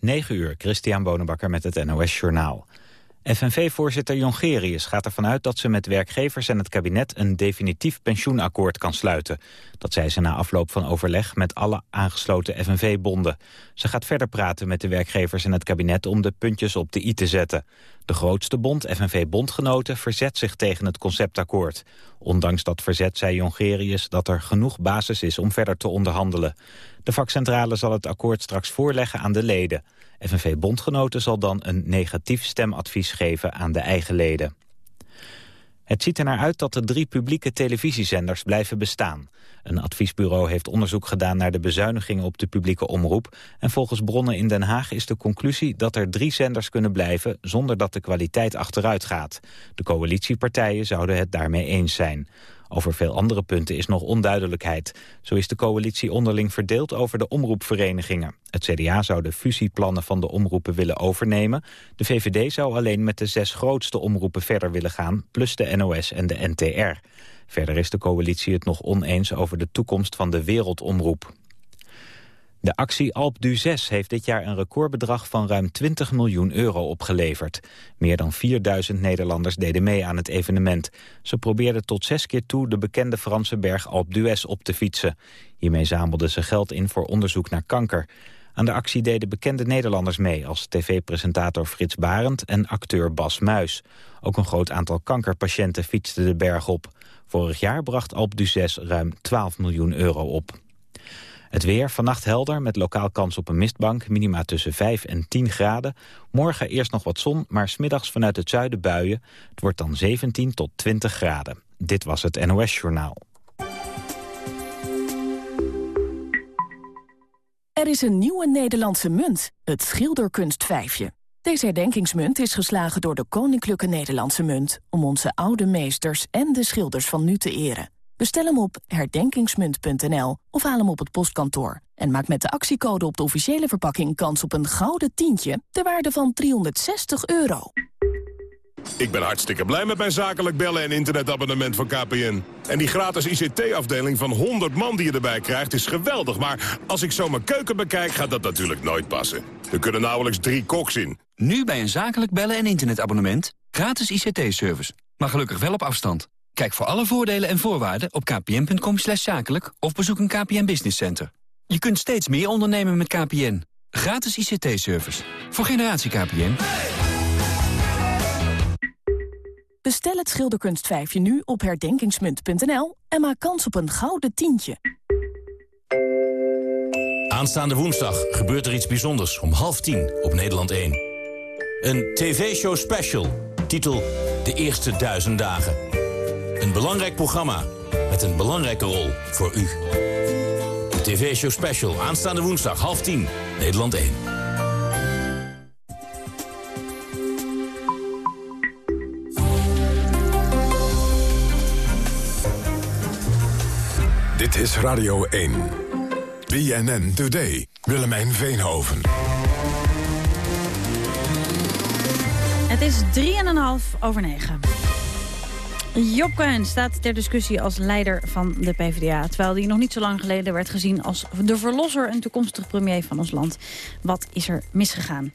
9 uur, Christian Bonenbakker met het NOS Journaal. FNV-voorzitter Jongerius gaat ervan uit dat ze met werkgevers en het kabinet een definitief pensioenakkoord kan sluiten. Dat zei ze na afloop van overleg met alle aangesloten FNV-bonden. Ze gaat verder praten met de werkgevers en het kabinet om de puntjes op de i te zetten. De grootste bond, FNV-bondgenoten, verzet zich tegen het conceptakkoord. Ondanks dat verzet zei Jongerius dat er genoeg basis is om verder te onderhandelen. De vakcentrale zal het akkoord straks voorleggen aan de leden. FNV-bondgenoten zal dan een negatief stemadvies geven aan de eigen leden. Het ziet er naar uit dat de drie publieke televisiezenders blijven bestaan. Een adviesbureau heeft onderzoek gedaan naar de bezuinigingen op de publieke omroep. En volgens bronnen in Den Haag is de conclusie dat er drie zenders kunnen blijven zonder dat de kwaliteit achteruit gaat. De coalitiepartijen zouden het daarmee eens zijn. Over veel andere punten is nog onduidelijkheid. Zo is de coalitie onderling verdeeld over de omroepverenigingen. Het CDA zou de fusieplannen van de omroepen willen overnemen. De VVD zou alleen met de zes grootste omroepen verder willen gaan... plus de NOS en de NTR. Verder is de coalitie het nog oneens over de toekomst van de wereldomroep. De actie Alp du 6 heeft dit jaar een recordbedrag van ruim 20 miljoen euro opgeleverd. Meer dan 4000 Nederlanders deden mee aan het evenement. Ze probeerden tot zes keer toe de bekende Franse berg Alp op te fietsen. Hiermee zamelden ze geld in voor onderzoek naar kanker. Aan de actie deden bekende Nederlanders mee... als tv-presentator Frits Barend en acteur Bas Muis. Ook een groot aantal kankerpatiënten fietsten de berg op. Vorig jaar bracht Alp d'Huez ruim 12 miljoen euro op. Het weer, vannacht helder, met lokaal kans op een mistbank. Minima tussen 5 en 10 graden. Morgen eerst nog wat zon, maar smiddags vanuit het zuiden buien. Het wordt dan 17 tot 20 graden. Dit was het NOS Journaal. Er is een nieuwe Nederlandse munt, het schilderkunstvijfje. Deze herdenkingsmunt is geslagen door de Koninklijke Nederlandse Munt... om onze oude meesters en de schilders van nu te eren. Bestel hem op herdenkingsmunt.nl of haal hem op het postkantoor. En maak met de actiecode op de officiële verpakking kans op een gouden tientje... ter waarde van 360 euro. Ik ben hartstikke blij met mijn zakelijk bellen en internetabonnement van KPN. En die gratis ICT-afdeling van 100 man die je erbij krijgt is geweldig. Maar als ik zo mijn keuken bekijk, gaat dat natuurlijk nooit passen. Er kunnen nauwelijks drie koks in. Nu bij een zakelijk bellen en internetabonnement. Gratis ICT-service. Maar gelukkig wel op afstand. Kijk voor alle voordelen en voorwaarden op kpn.com zakelijk... of bezoek een KPN Business Center. Je kunt steeds meer ondernemen met KPN. Gratis ICT-service. Voor generatie KPN. Bestel het schilderkunstvijfje nu op herdenkingsmunt.nl... en maak kans op een gouden tientje. Aanstaande woensdag gebeurt er iets bijzonders om half tien op Nederland 1. Een tv-show special, titel De Eerste Duizend Dagen. Een belangrijk programma met een belangrijke rol voor u. De tv-show special aanstaande woensdag half tien, Nederland 1. Dit is Radio 1. BNN Today. Willemijn Veenhoven. Het is 3,5 over 9. Job Cohen staat ter discussie als leider van de PvdA... terwijl hij nog niet zo lang geleden werd gezien als de verlosser... en toekomstig premier van ons land. Wat is er misgegaan?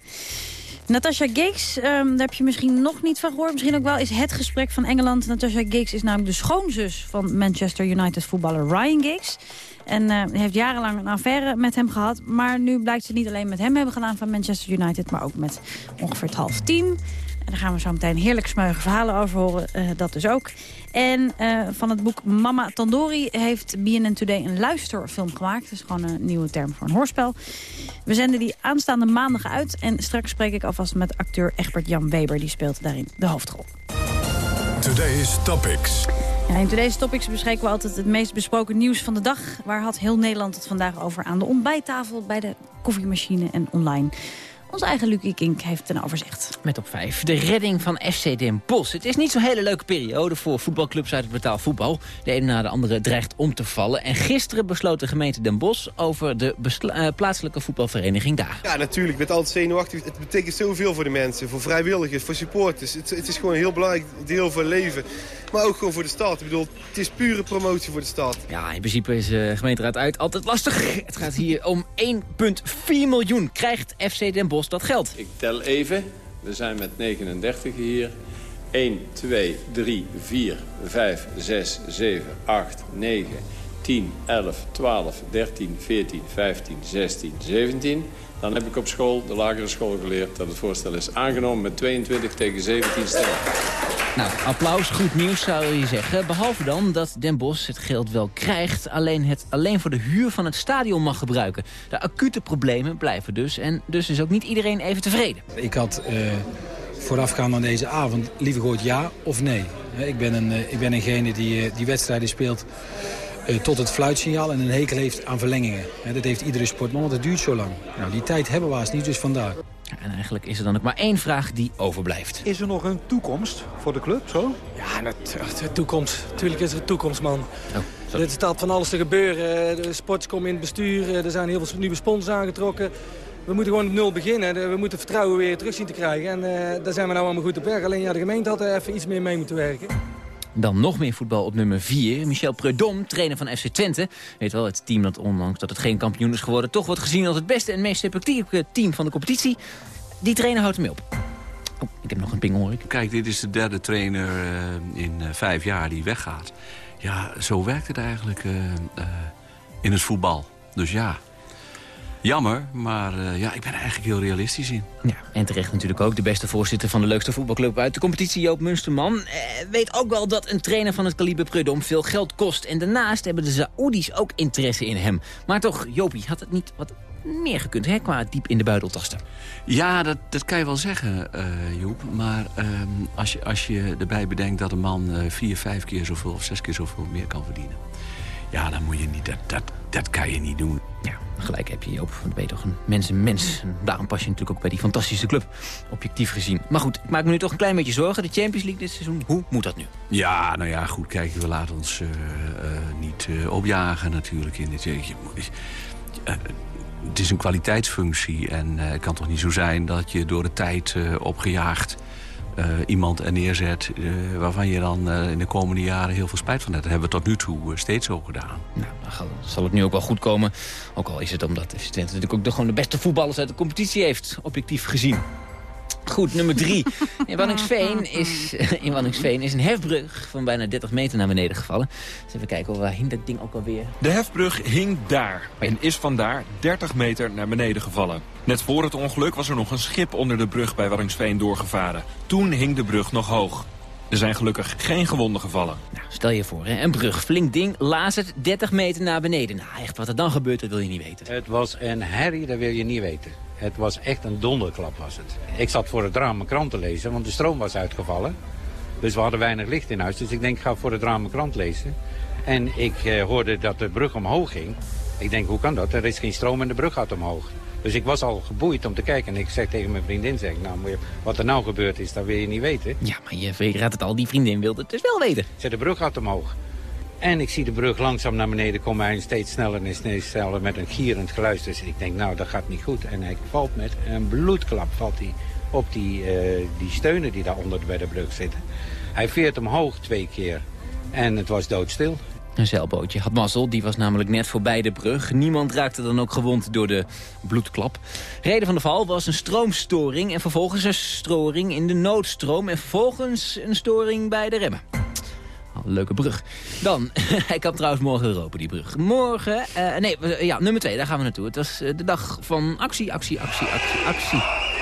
Natasha Giggs, um, daar heb je misschien nog niet van gehoord. Misschien ook wel is het gesprek van Engeland. Natasha Giggs is namelijk de schoonzus van Manchester United voetballer Ryan Giggs. En uh, heeft jarenlang een affaire met hem gehad. Maar nu blijkt ze niet alleen met hem hebben gedaan van Manchester United... maar ook met ongeveer het half team. En daar gaan we zo meteen heerlijk smeuige verhalen over horen. Uh, dat dus ook. En uh, van het boek Mama Tandori heeft BNN Today een luisterfilm gemaakt. Dat is gewoon een nieuwe term voor een hoorspel. We zenden die aanstaande maandag uit. En straks spreek ik alvast met acteur Egbert Jan Weber. Die speelt daarin de hoofdrol. Today's Topics. Ja, in Today's Topics bespreken we altijd het meest besproken nieuws van de dag. Waar had heel Nederland het vandaag over aan de ontbijttafel, bij de koffiemachine en online. Onze eigen Lucie Kink heeft een overzicht. Met op 5. De redding van FC Den Bosch. Het is niet zo'n hele leuke periode voor voetbalclubs uit het betaald voetbal. De ene na de andere dreigt om te vallen. En gisteren besloot de gemeente Den Bosch over de uh, plaatselijke voetbalvereniging daar. Ja, natuurlijk. Ik ben altijd zenuwachtig. Het betekent zoveel voor de mensen. Voor vrijwilligers, voor supporters. Het, het is gewoon een heel belangrijk deel van leven. Maar ook gewoon voor de stad. Ik bedoel, het is pure promotie voor de stad. Ja, in principe is uh, gemeenteraad uit altijd lastig. Het gaat hier om 1,4 miljoen. Krijgt FC Den Bosch dat geld? Ik tel even. We zijn met 39 hier. 1, 2, 3, 4, 5, 6, 7, 8, 9, 10, 11, 12, 13, 14, 15, 16, 17. Dan heb ik op school, de lagere school, geleerd dat het voorstel is aangenomen met 22 tegen 17 stemmen. Nou, applaus, goed nieuws zou je zeggen. Behalve dan dat Den Bosch het geld wel krijgt... alleen het alleen voor de huur van het stadion mag gebruiken. De acute problemen blijven dus. En dus is ook niet iedereen even tevreden. Ik had uh, voorafgaand aan deze avond liever gehoord ja of nee. Ik ben, een, uh, ik ben eengene die, uh, die wedstrijden speelt tot het fluitsignaal en een hekel heeft aan verlengingen. Dat heeft iedere sportman, want het duurt zo lang. Nou, die tijd hebben we haast niet, dus vandaar. En eigenlijk is er dan ook maar één vraag die overblijft. Is er nog een toekomst voor de club, zo? Ja, de toekomst. Tuurlijk is er een toekomst, man. Oh, er staat van alles te gebeuren. De sports komen in het bestuur. Er zijn heel veel nieuwe sponsors aangetrokken. We moeten gewoon op nul beginnen. We moeten vertrouwen weer terug zien te krijgen. En uh, daar zijn we nou allemaal goed op weg. Alleen ja, de gemeente had er even iets meer mee moeten werken. Dan nog meer voetbal op nummer 4. Michel Preudom, trainer van FC Twente. Weet wel, het team dat ondanks dat het geen kampioen is geworden... toch wordt gezien als het beste en meest effectieve team van de competitie. Die trainer houdt ermee op. Oh, ik heb nog een ping hoor ik. Kijk, dit is de derde trainer uh, in uh, vijf jaar die weggaat. Ja, zo werkt het eigenlijk uh, in het voetbal. Dus ja, Jammer, maar uh, ja, ik ben er eigenlijk heel realistisch in. Ja, en terecht natuurlijk ook de beste voorzitter van de leukste voetbalclub uit de competitie, Joop Munsterman. Eh, weet ook wel dat een trainer van het kaliber Prudom veel geld kost. En daarnaast hebben de Saoedi's ook interesse in hem. Maar toch, Joopie, had het niet wat meer gekund, hè, qua diep in de buidel tasten? Ja, dat, dat kan je wel zeggen, uh, Joep. Maar uh, als, je, als je erbij bedenkt dat een man vier, vijf keer zoveel of zes keer zoveel meer kan verdienen. Ja, dan moet je niet, dat, dat, dat kan je niet doen. Ja, gelijk heb je Joop. Want dan ben je toch een mens en mens. En daarom pas je natuurlijk ook bij die fantastische club. Objectief gezien. Maar goed, ik maak me nu toch een klein beetje zorgen. De Champions League dit seizoen, hoe moet dat nu? Ja, nou ja, goed. Kijk, we laten ons uh, uh, niet uh, opjagen natuurlijk in dit. Je, het is een kwaliteitsfunctie. En het kan toch niet zo zijn dat je door de tijd opgejaagd... Uh, iemand er neerzet uh, waarvan je dan uh, in de komende jaren heel veel spijt van hebt. Dat hebben we tot nu toe steeds zo gedaan. Nou, dan zal het nu ook wel goed komen. Ook al is het omdat FC Twente natuurlijk ook de, gewoon de beste voetballers uit de competitie heeft, objectief gezien. Goed, nummer drie. In Wanningsveen is, in Wanningsveen is een hefbrug van bijna 30 meter naar beneden gevallen. Dus even kijken, waar hing dat ding ook alweer? De hefbrug hing daar en is vandaar 30 meter naar beneden gevallen. Net voor het ongeluk was er nog een schip onder de brug bij Wanningsveen doorgevaren. Toen hing de brug nog hoog. Er zijn gelukkig geen gewonden gevallen. Nou, stel je voor, hè? een brug, flink ding, laat het 30 meter naar beneden. Nou, echt, wat er dan gebeurt, dat wil je niet weten. Het was een herrie, dat wil je niet weten. Het was echt een donderklap was het. Ik zat voor het raam mijn krant te lezen, want de stroom was uitgevallen. Dus we hadden weinig licht in huis. Dus ik denk, ik ga voor het raam mijn krant lezen. En ik eh, hoorde dat de brug omhoog ging. Ik denk, hoe kan dat? Er is geen stroom en de brug gaat omhoog. Dus ik was al geboeid om te kijken. En ik zeg tegen mijn vriendin, zeg, nou, wat er nou gebeurd is, dat wil je niet weten. Ja, maar je raadt het al, die vriendin wilde het dus wel weten. Zeg, de brug gaat omhoog. En ik zie de brug langzaam naar beneden komen. Hij steeds sneller en steeds sneller met een gierend geluid. Dus ik denk, nou, dat gaat niet goed. En hij valt met een bloedklap valt hij op die, uh, die steunen die daaronder bij de brug zitten. Hij veert omhoog twee keer. En het was doodstil. Een zeilbootje had mazzel, die was namelijk net voorbij de brug. Niemand raakte dan ook gewond door de bloedklap. Reden van de val was een stroomstoring en vervolgens een storing in de noodstroom... en vervolgens een storing bij de remmen. Leuke brug. Dan, hij kan trouwens morgen Europa, die brug. Morgen, uh, nee, ja, nummer twee, daar gaan we naartoe. Het was de dag van actie, actie, actie, actie, actie.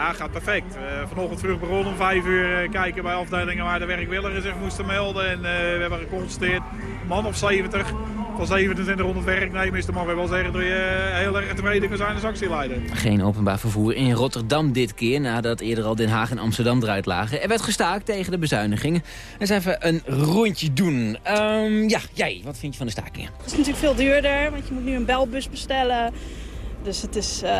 Ja, gaat perfect. Uh, vanochtend vroeg begonnen om vijf uur uh, kijken bij afdelingen waar de werkwilligers zich moesten melden. En uh, we hebben geconstateerd, man of 70 van 2700 werknemers. Dan mag ik wel zeggen dat je heel erg tevreden kan zijn als actieleider. Geen openbaar vervoer in Rotterdam dit keer, nadat eerder al Den Haag en Amsterdam eruit lagen. Er werd gestaakt tegen de bezuinigingen. Eens even een rondje doen. Um, ja, jij, wat vind je van de stakingen? Het is natuurlijk veel duurder, want je moet nu een belbus bestellen. Dus het is, uh,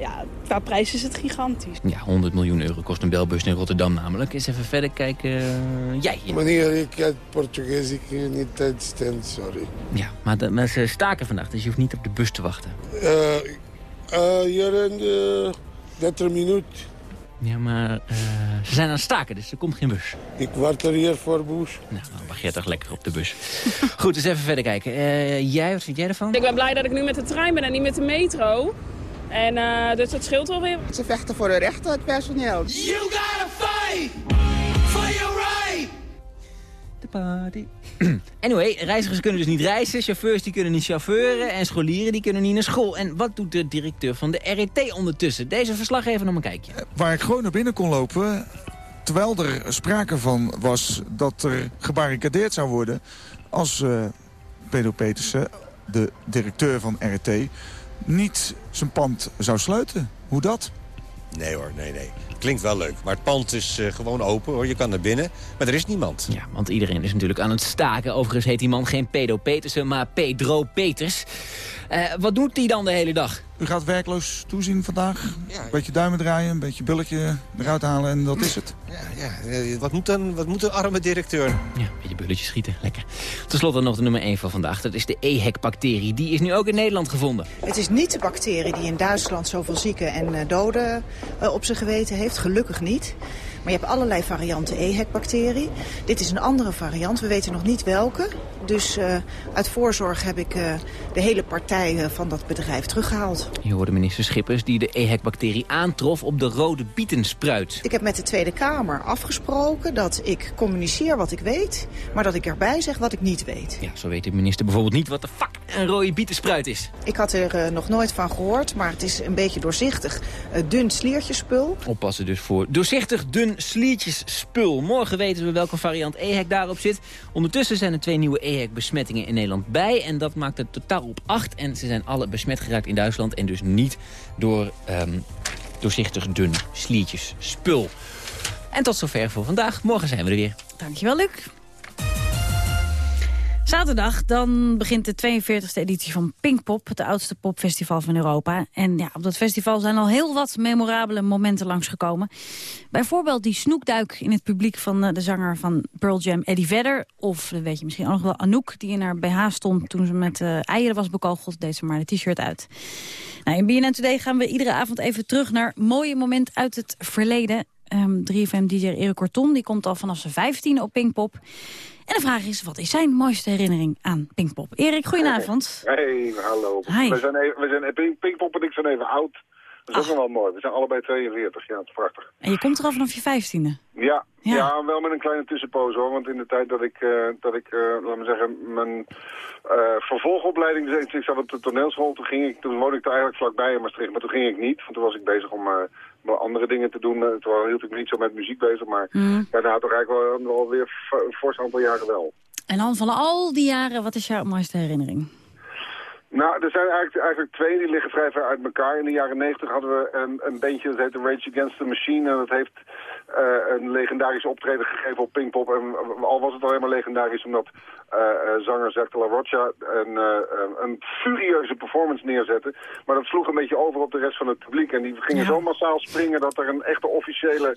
ja, qua prijs is het gigantisch. Ja, 100 miljoen euro kost een belbus in Rotterdam namelijk. Eens even verder kijken. Uh, jij. Meneer, ik heb Portugees, ik kan niet uitstaan, sorry. Ja, maar, de, maar ze staken vandaag, dus je hoeft niet op de bus te wachten. Uh, hier in de 30 minuten. Ja, maar eh, ze zijn aan het staken, dus er komt geen bus. Ik wacht er hier voor bus. Nou, dan mag jij toch lekker op de bus. Goed, dus even verder kijken. Eh, jij, wat vind jij ervan? Ik ben blij dat ik nu met de trein ben en niet met de metro. En eh, dus dat scheelt wel weer. Ze vechten voor hun rechten, het personeel. You gotta fight for your right. De party. anyway, reizigers kunnen dus niet reizen, chauffeurs die kunnen niet chauffeuren... en scholieren die kunnen niet naar school. En wat doet de directeur van de RET ondertussen? Deze verslaggever nog een kijkje. Waar ik gewoon naar binnen kon lopen... terwijl er sprake van was dat er gebarricadeerd zou worden... als uh, Pedro Petersen, de directeur van RET... niet zijn pand zou sluiten. Hoe dat? Nee hoor, nee, nee. Klinkt wel leuk, maar het pand is uh, gewoon open hoor. Je kan naar binnen, maar er is niemand. Ja, want iedereen is natuurlijk aan het staken. Overigens heet die man geen Pedro Petersen, maar Pedro Peters. Uh, wat doet hij dan de hele dag? U gaat werkloos toezien vandaag. Een beetje duimen draaien, een beetje bulletje eruit halen en dat is het. Ja, ja. Wat, moet een, wat moet een arme directeur? Ja, een beetje bulletje schieten, lekker. Ten slotte nog de nummer 1 van vandaag. Dat is de EHEC-bacterie. Die is nu ook in Nederland gevonden. Het is niet de bacterie die in Duitsland zoveel zieken en uh, doden uh, op zijn geweten heeft. Gelukkig niet. Maar je hebt allerlei varianten EHEC-bacterie. Dit is een andere variant. We weten nog niet welke. Dus uh, uit voorzorg heb ik uh, de hele partij uh, van dat bedrijf teruggehaald. Je hoorde minister Schippers die de EHEC-bacterie aantrof op de rode bietenspruit. Ik heb met de Tweede Kamer afgesproken dat ik communiceer wat ik weet... maar dat ik erbij zeg wat ik niet weet. Ja, zo weet de minister bijvoorbeeld niet wat de fuck een rode bietenspruit is. Ik had er nog nooit van gehoord, maar het is een beetje doorzichtig. dun sliertjespul. Oppassen dus voor doorzichtig dun sliertjespul. Morgen weten we welke variant EHEC daarop zit. Ondertussen zijn er twee nieuwe EHEC-besmettingen in Nederland bij. En dat maakt het totaal op acht. En ze zijn alle besmet geraakt in Duitsland. En dus niet door um, doorzichtig dun sliertjespul. En tot zover voor vandaag. Morgen zijn we er weer. Dankjewel, Luc. Zaterdag dan begint de 42e editie van Pinkpop, het oudste popfestival van Europa. En ja, op dat festival zijn al heel wat memorabele momenten langsgekomen. Bijvoorbeeld die snoekduik in het publiek van de zanger van Pearl Jam, Eddie Vedder. Of, weet je misschien ook nog wel, Anouk, die in haar BH stond toen ze met uh, eieren was bekogeld. Deed ze maar de t-shirt uit. Nou, in BNN Today gaan we iedere avond even terug naar mooie momenten uit het verleden. Um, 3FM-dj Erik Corton, die komt al vanaf zijn 15e op Pinkpop. En de vraag is, wat is zijn mooiste herinnering aan Pinkpop? Erik, goedenavond. Hey, hallo. Hi. We zijn, even, we zijn Pink, Pinkpop en ik zijn even oud. Dat is ook nog wel mooi. We zijn allebei 42. Ja, het is prachtig. En je komt er al vanaf je 15e? Ja, ja. ja, wel met een kleine tussenpoos hoor. Want in de tijd dat ik, uh, dat ik uh, laat me zeggen, mijn uh, vervolgopleiding deed, ik zat op de toneelschool. Toen, ging ik, toen woonde ik er eigenlijk vlakbij in Maastricht. Maar toen ging ik niet, want toen was ik bezig om andere dingen te doen. Toen hield ik me niet zo met muziek bezig. Maar mm. nou, toch eigenlijk wel, wel weer een fors aantal jaren wel. En dan van al die jaren, wat is jouw mooiste herinnering? Nou, er zijn eigenlijk, eigenlijk twee, die liggen vrij ver uit elkaar. In de jaren negentig hadden we een, een bandje, dat heette Rage Against the Machine. En dat heeft een legendarisch optreden gegeven op Pinkpop. En al was het alleen maar legendarisch omdat uh, zanger Zack de la Rocha een, een furieuze performance neerzette. Maar dat sloeg een beetje over op de rest van het publiek. En die gingen ja. zo massaal springen dat er een echte officiële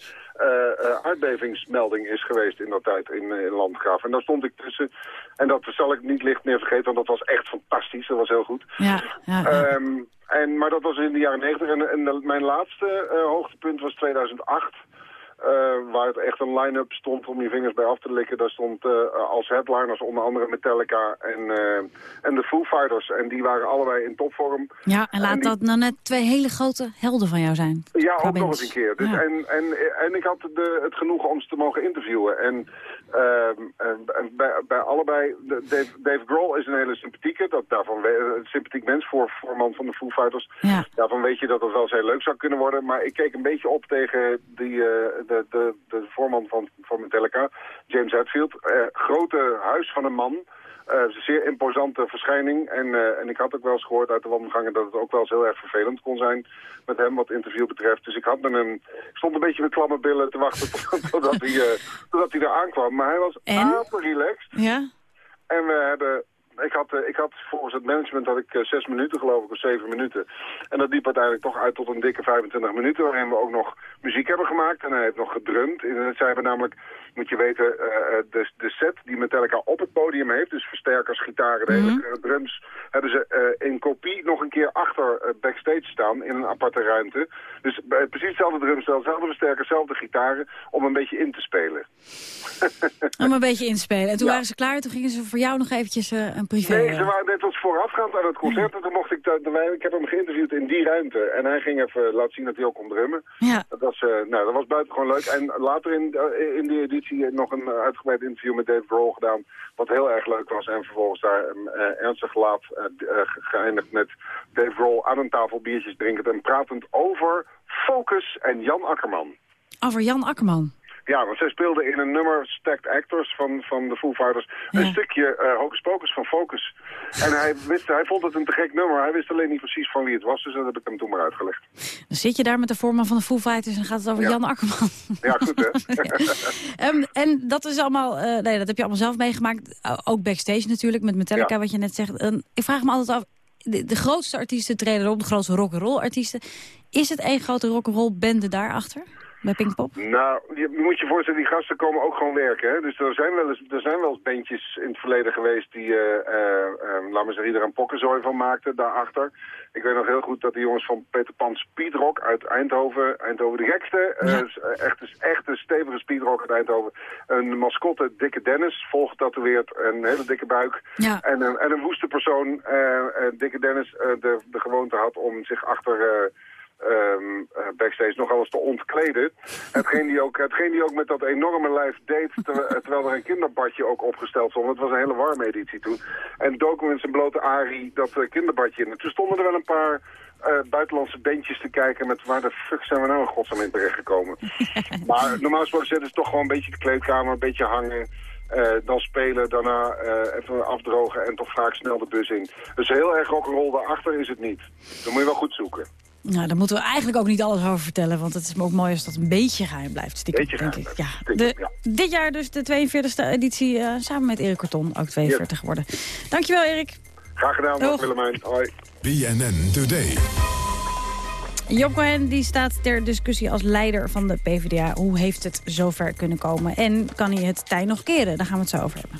aardbevingsmelding is geweest in dat tijd in, in Landgraaf. En daar stond ik tussen. En dat zal ik niet licht meer vergeten, want dat was echt fantastisch. Dat was heel goed. Ja, ja, ja. Um, en, maar dat was in de jaren 90. En, en mijn laatste uh, hoogtepunt was 2008. Uh, waar het echt een line-up stond om je vingers bij af te likken. Daar stond uh, als headliners onder andere Metallica en, uh, en de Foo Fighters. En die waren allebei in topvorm. Ja, en laat en die... dat nou net twee hele grote helden van jou zijn. Ja, ook nog eens een keer. Dus ja. en, en, en ik had de, het genoegen om ze te mogen interviewen. En, en bij, bij allebei, Dave, Dave Grohl is een hele sympathieke, dat, daarvan een sympathiek mens voor voorman van de Foo Fighters. Ja. Daarvan weet je dat het wel eens heel leuk zou kunnen worden. Maar ik keek een beetje op tegen die... De, de, de voorman van, van Metallica, James Hetfield. Uh, grote huis van een man. Uh, zeer imposante verschijning. En, uh, en ik had ook wel eens gehoord uit de wandelgangen dat het ook wel eens heel erg vervelend kon zijn met hem wat interview betreft. Dus ik had met een, ik stond een beetje met klamme billen te wachten totdat hij, uh, totdat hij er aankwam. Maar hij was apen relaxed. Ja. En we hebben ik had, eh, ik had volgens het management had ik eh, zes minuten geloof ik, of zeven minuten. En dat liep uiteindelijk toch uit tot een dikke 25 minuten, waarin we ook nog muziek hebben gemaakt. En hij heeft nog gedrumd. En dat zijn we namelijk, moet je weten, eh, de, de set die Metallica op het podium heeft, dus versterkers, gitaren, de hele eh, drums, hebben ze eh, in kopie nog een keer achter backstage staan in een aparte ruimte. Dus precies hetzelfde drumstel, hetzelfde versterker, hetzelfde gitaren, om een beetje in te spelen. Om een beetje inspelen. En toen waren ze klaar. Toen gingen ze voor jou nog eventjes een privé... Nee, ze waren net als voorafgaand aan het concert. En toen mocht ik, ik heb hem geïnterviewd in die ruimte. En hij ging even laten zien dat hij ook kon drummen. Ja. Dat was, eh, nou, dat was buitengewoon leuk. En later in, eh, in die editie nog een eh, uitgebreid interview met Dave Grohl gedaan. Wat heel erg leuk was. En vervolgens daar eh, ernstig laat ge- geëindigd met Dave Grohl aan een tafel biertjes drinkend. En pratend over Focus en Jan Akkerman. Over Jan Akkerman. Ja, want zij speelden in een nummer Stacked Actors van, van de Foo Fighters een stukje eh Hocus Pocus van Focus. En hij, wist, hij vond het een te gek nummer. Hij wist alleen niet precies van wie het was, dus dat heb ik hem toen maar uitgelegd. Dan zit je daar met de voorman van de Foo Fighters en gaat het over Ja. Jan Akkerman. Ja, goed hè? Ehm, en dat is allemaal, eh, nee, dat heb je allemaal zelf meegemaakt. Ook backstage natuurlijk, met Metallica, wat je net zegt. Ehm, ik vraag me altijd af, de, de grootste artiesten treden op, de grootste rock'n'roll artiesten. Is het één grote rock'n'roll bende daarachter? Bij Pinkpop? Nou, je moet je voorstellen, die gasten komen ook gewoon werken. Hè? Dus er zijn, wel eens, er zijn wel eens bandjes in het verleden geweest die, laat maar zeggen, er een pokkenzooi van maakten daarachter. Ik weet nog heel goed dat die jongens van Peter Pan Speedrock uit Eindhoven, Eindhoven de gekste, is echt, echt een stevige speedrock uit Eindhoven. Een mascotte, Dikke Dennis, volgetatoeëerd, een hele dikke buik. Ja. En, een, en een woeste persoon, Dikke Dennis, de, de gewoonte had om zich achter... eh, backstage nog alles te ontkleden. Hetgeen die, ook, hetgeen die ook met dat enorme lijf deed, terwijl, terwijl er een kinderbadje ook opgesteld stond. Het was een hele warme editie toen. En doken we in zijn blote Ari dat eh, kinderbadje in. En toen stonden er wel een paar eh, buitenlandse bandjes te kijken met waar de fuck zijn we nou in godsnaam in terechtgekomen. maar normaal gesproken zetten ze toch gewoon een beetje de kleedkamer, een beetje hangen. dan spelen, daarna even afdrogen en toch vaak snel de bus in. Dus heel erg rock'n'roll daarachter is het niet. Dan moet je wel goed zoeken. Nou, daar moeten we eigenlijk ook niet alles over vertellen. Want het is ook mooi als dat een beetje geheim blijft. Stiekem, Beetje denk geheim ik. Ja. De, Dit jaar dus de 42e editie eh, samen met Erik Korton. Ook 42 geworden. Dankjewel Erik. Graag gedaan, dag Willemijn. Hoi. BNN Today. Job Cohen die staat ter discussie als leider van de PvdA. Hoe heeft het zover kunnen komen? En kan hij het tij nog keren? Daar gaan we het zo over hebben.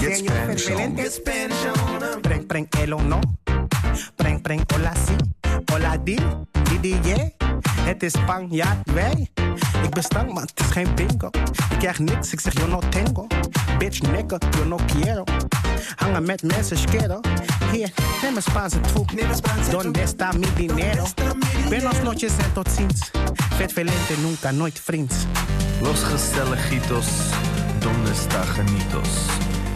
Get Spanish on. Get Spanish on. Preng, preng, el o no. Preng, preng, hola sí. Hola di, di, di, yeah. Het is Spanjaard, wij. Ik ben stank, maar het is geen bingo. Ik krijg niks, ik zeg yo no tengo. Bitch, nigga, yo no quiero. Hangen met mensen, schero. Hier, neem een Spaanse troep. Donde está mi dinero? Buenos noches en tot ziens. Vet velente, nunca, nooit vriends. Los gezelligitos, donde está genitos?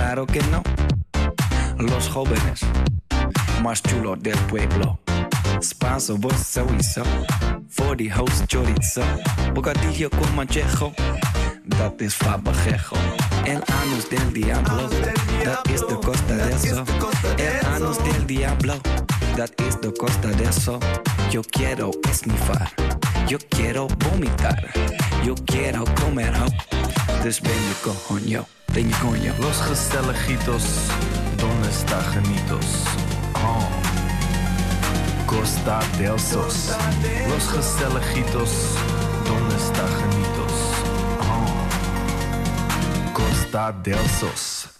Claro que no. Los jóvenes más chulos del pueblo. Vos sowieso. Voor die host chorizo. Bocadillo con manchejo. Dat is fabajejo. El anus del diablo. Dat is de costa de eso. El anus del diablo. Dat is de costa de eso. Yo quiero esnifar. Yo quiero vomitar. Yo quiero comer ho. Dus ben je coño. Coño. Los gezelligitos, donde está genitos? Oh. Costa del Sos. Los gezelligitos, donde está genitos? Oh. Costa Costa del Sos.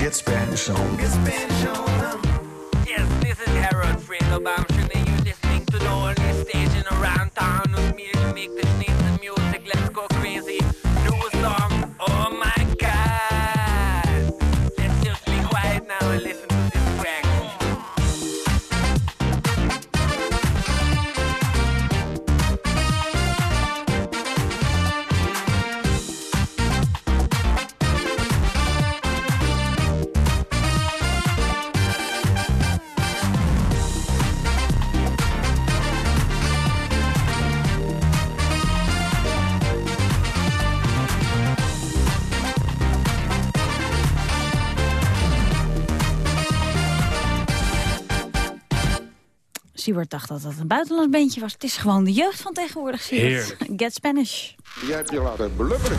Get Spanish. On. Get Spanish on. Yes, this is Harold Fredo Siewert dacht dat dat een buitenlands bandje was. Het is gewoon de jeugd van tegenwoordig, Siewert. Get Spanish. Jij hebt je laten blubberen.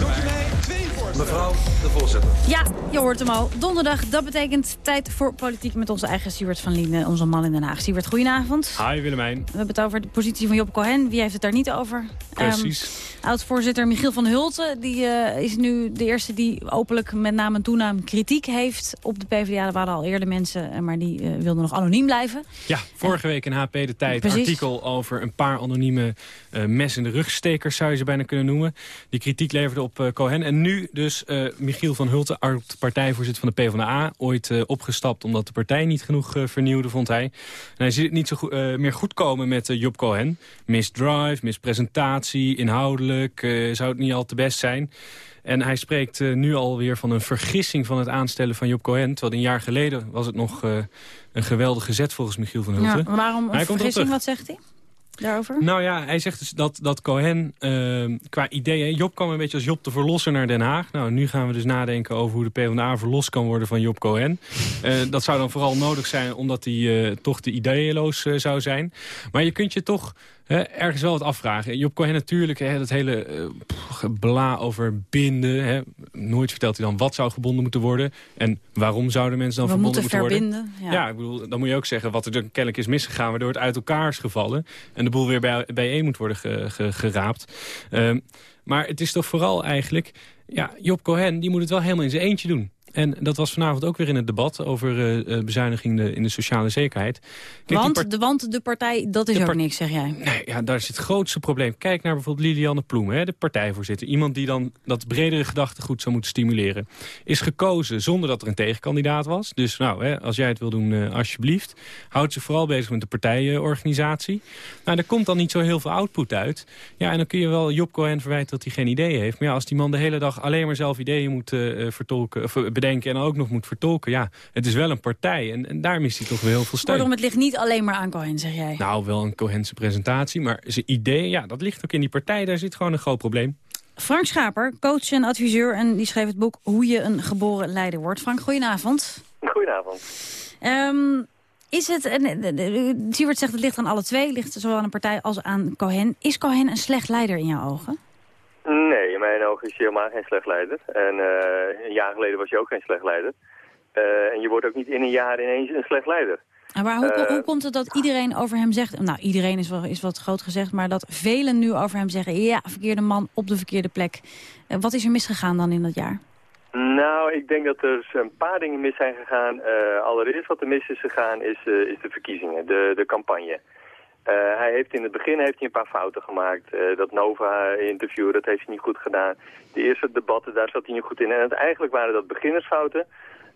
Mee? Mevrouw de voorzitter. Ja, je hoort hem al. Donderdag, dat betekent tijd voor politiek met onze eigen Siewert van Lienen, onze man in Den Haag. Siewert, goedenavond. Hi Willemijn. We hebben het over de positie van Job Cohen. Wie heeft het daar niet over? Precies. Ehm, Oud-voorzitter Michiel van Hulten die, eh, is nu de eerste die openlijk met naam en toenaam kritiek heeft op de PvdA. Er waren al eerder mensen, eh, maar die eh, wilden nog anoniem blijven. Ja, vorige week in HP De Tijd Precies. artikel over een paar anonieme eh, mes in de rugstekers, zou je ze bijna kunnen noemen. Die kritiek leverde op eh, Cohen. En nu dus eh, Michiel van Hulten, oud-partijvoorzitter van de PvdA, ooit opgestapt omdat de partij niet genoeg vernieuwde, vond hij. En hij ziet het niet zo goed, meer goed komen met Job Cohen. Misdrive, mispresentatie, inhoudelijk, zou het niet al te best zijn. En hij spreekt eh, nu alweer van een vergissing van het aanstellen van Job Cohen. Terwijl een jaar geleden was het nog een geweldige zet volgens Michiel van Hulten. Ja, waarom een vergissing? Wat zegt hij daarover? Nou ja, hij zegt dus dat, dat Cohen eh, qua ideeën... Job kwam een beetje als Job de Verlosser naar Den Haag. Nou, nu gaan we dus nadenken over hoe de PvdA verlost kan worden van Job Cohen. Eh, dat zou dan vooral nodig zijn omdat hij eh, toch te ideeënloos eh, zou zijn. Maar je kunt je toch ergens wel wat afvragen. Job Cohen natuurlijk, hè, dat hele eh, pff, bla over binden. Hè. Nooit vertelt hij dan wat zou gebonden moeten worden. En waarom zouden mensen dan We verbonden moeten moeten worden. verbinden, ja. ja, ik bedoel, dan moet je ook zeggen wat er kennelijk is misgegaan... waardoor het uit elkaar is gevallen en de boel weer bij, bijeen moet worden ge- ge- geraapt. Ehm, maar het is toch vooral eigenlijk... Ja, Job Cohen die moet het wel helemaal in zijn eentje doen. En dat was vanavond ook weer in het debat over eh, eh, bezuiniging de- in de sociale zekerheid. Kijk, want, de, want de partij, dat is ook niks, zeg jij. Nee, ja, daar is het grootste probleem. Kijk naar bijvoorbeeld Lilianne Ploem, hè, de partijvoorzitter. Iemand die dan dat bredere gedachtegoed zou moeten stimuleren. Is gekozen zonder dat er een tegenkandidaat was. Dus nou, hè, als jij het wil doen, eh, alsjeblieft. Houd zich vooral bezig met de partijorganisatie. Nou, daar komt dan niet zo heel veel output uit. Ja, en dan kun je wel Job Cohen verwijten dat hij geen ideeën heeft. Maar ja, als die man de hele dag alleen maar zelf ideeën moet vertolken, of, bedenken... en dan ook nog moet vertolken, ja, het is wel een partij. En, en daar mist hij toch wel heel veel steun. Kortom, het ligt niet alleen maar aan Cohen, zeg jij. Nou, wel een cohense presentatie, maar zijn idee, ja, dat ligt ook in die partij. Daar zit gewoon een groot probleem. Frank Schaper, coach en adviseur, en die schreef het boek Hoe je een geboren leider wordt. Frank, goedenavond. Goedenavond. Ehm, is het, en, Siewert zegt het ligt aan alle twee, ligt zowel aan een partij als aan Cohen. Is Cohen een slecht leider in jouw ogen? Nee, in mijn ogen is hij helemaal geen slecht leider. En eh, een jaar geleden was je ook geen slecht leider. Eh, en je wordt ook niet in een jaar ineens een slecht leider. En maar hoe, Eh, hoe komt het dat iedereen over hem zegt... Nou, iedereen is, wel, is wat groot gezegd... maar dat velen nu over hem zeggen... ja, verkeerde man op de verkeerde plek. Wat is er misgegaan dan in dat jaar? Nou, ik denk dat er een paar dingen mis zijn gegaan. Allereerst wat er mis is gegaan is, is de verkiezingen, de, de campagne. Eh, hij heeft in het begin heeft hij een paar fouten gemaakt. Eh, dat Nova-interview, dat heeft hij niet goed gedaan. De eerste debatten, daar zat hij niet goed in. En het, eigenlijk waren dat beginnersfouten.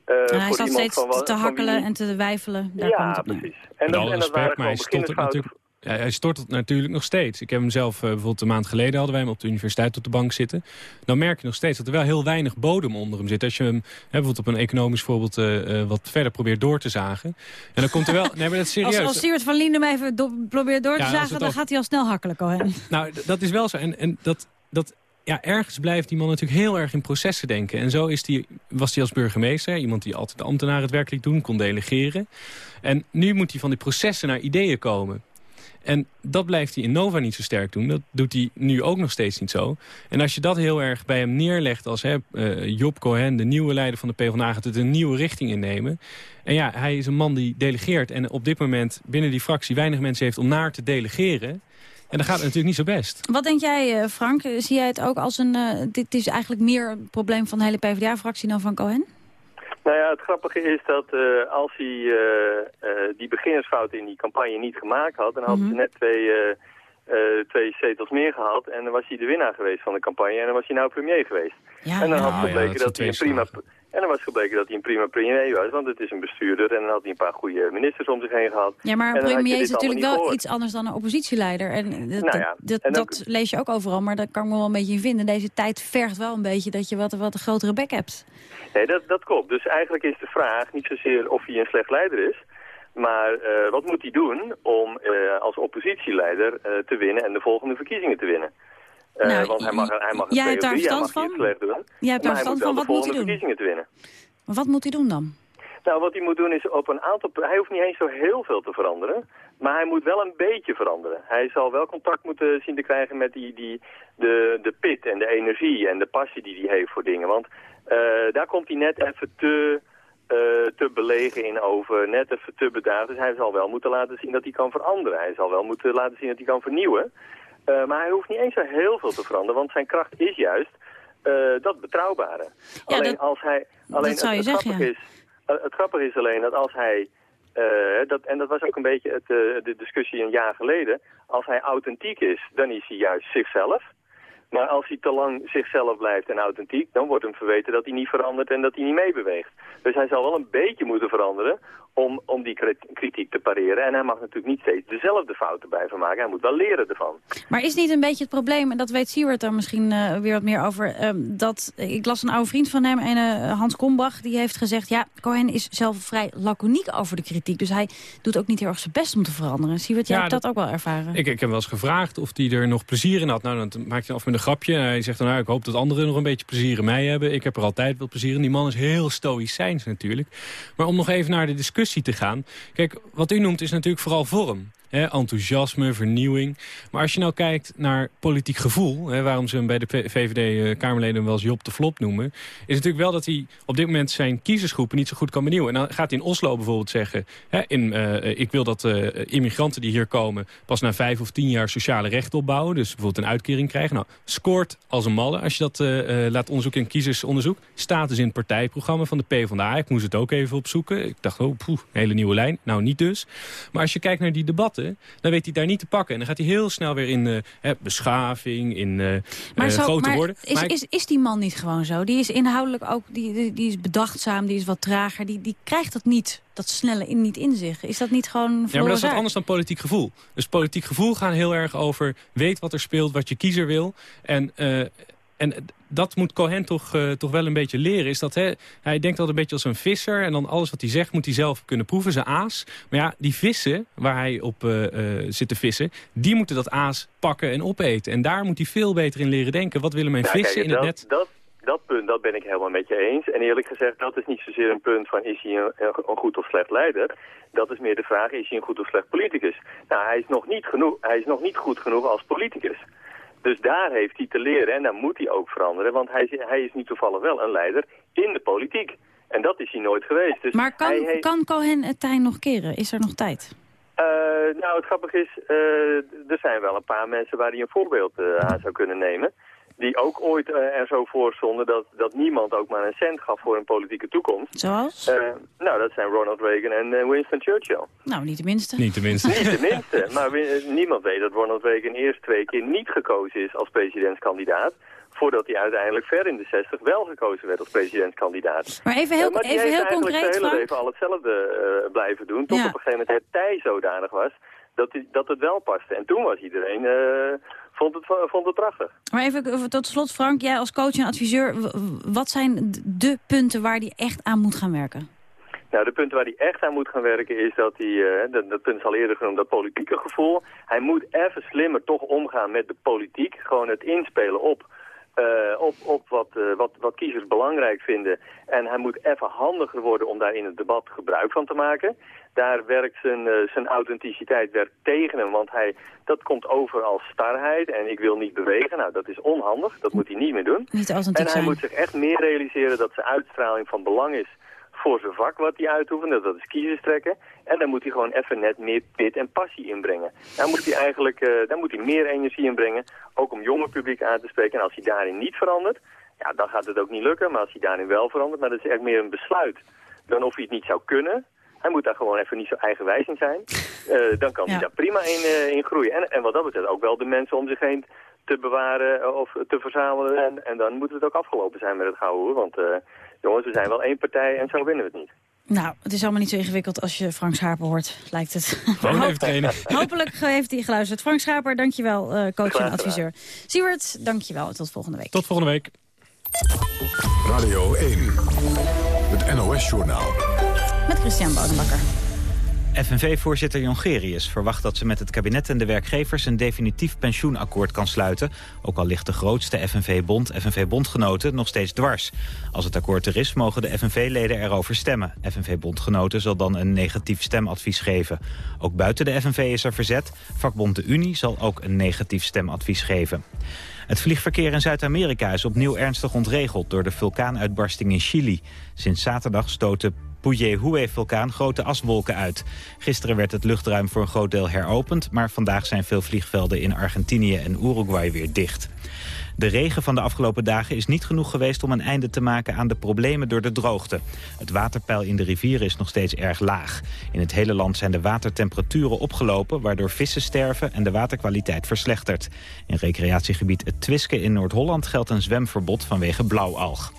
eh, en hij voor zat iemand steeds van, te hakkelen wie- en te wijfelen. Daar Ja, precies. En, alle en dat waren gewoon beginnersfouten. Hij stottert natuurlijk nog steeds. Ik heb hem zelf eh, bijvoorbeeld een maand geleden hadden wij hem op de universiteit op de bank zitten. Dan merk je nog steeds dat er wel heel weinig bodem onder hem zit. Als je hem hè, bijvoorbeeld op een economisch voorbeeld eh, eh, wat verder probeert door te zagen. En dan komt er wel... Nee, maar dat is serieus. Als, als van Linden hem even do- probeert door te Ja, zagen... dan gaat hij al snel hakkelen, Cohen. Nou, dat is wel zo. En, en dat, dat ja, ergens blijft die man natuurlijk heel erg in processen denken. En zo is die, was hij als burgemeester, iemand die altijd de ambtenaren het werkelijk doen, kon delegeren. En nu moet hij van die processen naar ideeën komen. En dat blijft hij in Nova niet zo sterk doen. Dat doet hij nu ook nog steeds niet zo. En als je dat heel erg bij hem neerlegt als hè, uh, Job Cohen... de nieuwe leider van de PvdA gaat het een nieuwe richting innemen. En ja, hij is een man die delegeert. En op dit moment binnen die fractie weinig mensen heeft om naar te delegeren. En dan gaat het natuurlijk niet zo best. Wat denk jij, eh, Frank? Zie jij het ook als een... Uh, dit is eigenlijk meer een probleem van de hele PvdA-fractie dan van Cohen? Nou ja, het grappige is dat uh, als hij uh, uh, die beginnersfouten in die campagne niet gemaakt had... dan had mm -hmm. net twee, twee zetels meer gehad en dan was hij de winnaar geweest van de campagne... en dan was hij nou premier geweest. Ja, en dan ja, had gebleken ja, dat hij een prima... En dan was gebleken dat hij een prima premier was, want het is een bestuurder... en dan had hij een paar goede ministers om zich heen gehad. Ja, maar een premier is natuurlijk wel gehoord. iets anders dan een oppositieleider. En dat, nou ja, dat, en dat, dat lees je ook overal, maar daar kan ik me wel een beetje in vinden. Deze tijd vergt wel een beetje dat je wat, wat een grotere bek hebt. Nee, dat, dat klopt. Dus eigenlijk is de vraag niet zozeer of hij een slecht leider is... maar uh, wat moet hij doen om uh, als oppositieleider uh, te winnen en de volgende verkiezingen te winnen? Nou, want hij mag, hij mag jij een hebt daar verstand van? Jij hebt daar verstand van. Wat moet hij doen? verkiezingen te winnen. Maar wat moet hij doen dan? Nou, wat hij moet doen is op een aantal... Hij hoeft niet eens zo heel veel te veranderen. Maar hij moet wel een beetje veranderen. Hij zal wel contact moeten zien te krijgen met die, die, de, de pit en de energie en de passie die hij heeft voor dingen. Want uh, daar komt hij net even te, uh, te belegen in over, net even te bedaard. Dus hij zal wel moeten laten zien dat hij kan veranderen. Hij zal wel moeten laten zien dat hij kan vernieuwen. Uh, maar hij hoeft niet eens zo heel veel te veranderen, want zijn kracht is juist dat betrouwbare. Ja, alleen dat, als hij... Alleen dat zou je het, zeggen, ja. is, het grappige is alleen dat als hij... Uh, dat, en dat was ook een beetje het, de discussie een jaar geleden. Als hij authentiek is, dan is hij juist zichzelf. Maar als hij te lang zichzelf blijft en authentiek, dan wordt hem verweten dat hij niet verandert en dat hij niet meebeweegt. Dus hij zal wel een beetje moeten veranderen om, om die kritiek te pareren. En hij mag natuurlijk niet steeds dezelfde fouten blijven maken. Hij moet wel leren ervan. Maar is niet een beetje het probleem, en dat weet Siewert daar misschien uh, weer wat meer over... Um, dat ik las een oude vriend van hem, een, uh, Hans Kombach, die heeft gezegd... ja, Cohen is zelf vrij laconiek over de kritiek. Dus hij doet ook niet heel erg zijn best om te veranderen. Siewert, jij ja, hebt dat, dat ook wel ervaren. Ik, ik heb wel eens gevraagd of hij er nog plezier in had. Nou, dan maakt hij af met een grapje. Hij zegt dan, nou, ik hoop dat anderen nog een beetje plezier in mij hebben. Ik heb er altijd wel plezier in. Die man is heel stoïcijns natuurlijk. Maar om nog even naar de discussie te gaan. Kijk, wat u noemt is natuurlijk vooral vorm. He, enthousiasme, vernieuwing. Maar als je nou kijkt naar politiek gevoel... He, waarom ze hem bij de VVD-Kamerleden wel eens Job de Flop noemen... is natuurlijk wel dat hij op dit moment zijn kiezersgroepen niet zo goed kan benieuwen. En dan gaat hij in Oslo bijvoorbeeld zeggen... He, in, uh, ik wil dat uh, immigranten die hier komen... pas na vijf of tien jaar sociale rechten opbouwen. Dus bijvoorbeeld een uitkering krijgen. Nou, scoort als een malle als je dat laat onderzoeken in kiezersonderzoek. Staat dus in het partijprogramma van de PvdA. Ik moest het ook even opzoeken. Ik dacht, oh, poeh, hele nieuwe lijn. Nou, niet dus. Maar als je kijkt naar die debatten dan weet hij daar niet te pakken. En dan gaat hij heel snel weer in uh, hè, beschaving, in uh, maar zo, grote maar woorden. Is, maar is, is die man niet gewoon zo? Die is inhoudelijk ook, die, die, die is bedachtzaam, die is wat trager. Die, die krijgt dat niet, dat snelle in, niet in zich. Is dat niet gewoon Ja, maar dat is wat anders dan politiek gevoel. Dus politiek gevoel gaat heel erg over... weet wat er speelt, wat je kiezer wil. En... Uh, en dat moet Cohen toch, uh, toch wel een beetje leren. Is dat, hè, hij denkt altijd een beetje als een visser. En dan alles wat hij zegt moet hij zelf kunnen proeven. Zijn aas. Maar ja, die vissen waar hij op uh, uh, zit te vissen... die moeten dat aas pakken en opeten. En daar moet hij veel beter in leren denken. Wat willen mijn ja, vissen kijk, in het dat, net? Dat, dat punt dat ben ik helemaal met je eens. En eerlijk gezegd, dat is niet zozeer een punt van... is hij een, een goed of slecht leider? Dat is meer de vraag, is hij een goed of slecht politicus? Nou, hij is nog niet, genoeg, hij is nog niet goed genoeg als politicus. Dus daar heeft hij te leren en daar moet hij ook veranderen. Want hij, hij is niet toevallig wel een leider in de politiek. En dat is hij nooit geweest. Dus maar kan, heeft... kan Cohen het tij nog keren? Is er nog tijd? Uh, nou, het grappige is, uh, er zijn wel een paar mensen waar hij een voorbeeld uh, aan zou kunnen nemen. Die ook ooit er zo voor stonden dat, dat niemand ook maar een cent gaf voor een politieke toekomst. Zoals? nou, dat zijn Ronald Reagan en Winston Churchill. Nou, niet de minste. Niet de minste. niet de minste. Maar niemand weet dat Ronald Reagan eerst twee keer niet gekozen is als presidentskandidaat voordat hij uiteindelijk ver in de 60 wel gekozen werd als presidentskandidaat. Maar even heel, maar die even heeft heel eigenlijk concreet, zijn hele Frank. leven al hetzelfde uh, blijven doen, tot Ja. op een gegeven moment het tij zodanig was dat, die, dat het wel paste. En toen was iedereen, uh, vond, het, vond het prachtig. Maar even tot slot, Frank, jij als coach en adviseur, wat zijn de punten waar hij echt aan moet gaan werken? Nou, de punten waar hij echt aan moet gaan werken is dat hij, uh, dat, dat punt is al eerder genoemd, dat politieke gevoel. Hij moet even slimmer toch omgaan met de politiek. Gewoon het inspelen op eh, op, op wat, eh, wat, wat kiezers belangrijk vinden. En hij moet even handiger worden om daar in het debat gebruik van te maken. Daar werkt zijn, eh, zijn authenticiteit werkt tegen hem, want hij, dat komt over als starheid en ik wil niet bewegen. Nou, dat is onhandig, dat moet hij niet meer doen. Niet en authentiek hij zijn. moet zich echt meer realiseren dat zijn uitstraling van belang is voor zijn vak wat hij uitoefent. Dat, dat is kiezers trekken. En dan moet hij gewoon even net meer pit en passie inbrengen. Daar moet hij eigenlijk eh, daar moet hij meer energie inbrengen, ook om jonge publiek aan te spreken. En als hij daarin niet verandert, ja, dan gaat het ook niet lukken. Maar als hij daarin wel verandert, maar dat is echt meer een besluit dan of hij het niet zou kunnen. Hij moet daar gewoon even niet zo eigenwijs in zijn. Eh, dan kan hij daar prima in, eh, in groeien. En, en wat dat betreft ook wel de mensen om zich heen te bewaren eh, of te verzamelen. En, en dan moet het ook afgelopen zijn met het gouden. Want eh, jongens, we zijn wel één partij en zo winnen we het niet. Nou, het is allemaal niet zo ingewikkeld als je Frank Schaper hoort, lijkt het. Gewoon even trainen. Hopelijk heeft hij geluisterd. Frank Schaper, dankjewel, eh coach en adviseur. Siewert, dankjewel. Tot volgende week. Tot volgende week. Radio 1. Het NOS-journaal. Met Christian Boudenbakker. FNV-voorzitter Jongerius verwacht dat ze met het kabinet en de werkgevers een definitief pensioenakkoord kan sluiten. Ook al ligt de grootste FNV-bond, FNV-bondgenoten, nog steeds dwars. Als het akkoord er is, mogen de FNV-leden erover stemmen. FNV-bondgenoten zal dan een negatief stemadvies geven. Ook buiten de FNV is er verzet. Vakbond de Unie zal ook een negatief stemadvies geven. Het vliegverkeer in Zuid-Amerika is opnieuw ernstig ontregeld door de vulkaanuitbarsting in Chili. Sinds zaterdag stoot de Puyehue-vulkaan grote aswolken uit. Gisteren werd het luchtruim voor een groot deel heropend... maar vandaag zijn veel vliegvelden in Argentinië en Uruguay weer dicht. De regen van de afgelopen dagen is niet genoeg geweest om een einde te maken aan de problemen door de droogte. Het waterpeil in de rivieren is nog steeds erg laag. In het hele land zijn de watertemperaturen opgelopen, waardoor vissen sterven en de waterkwaliteit verslechtert. In recreatiegebied Het Twiske in Noord-Holland geldt een zwemverbod vanwege blauwalg.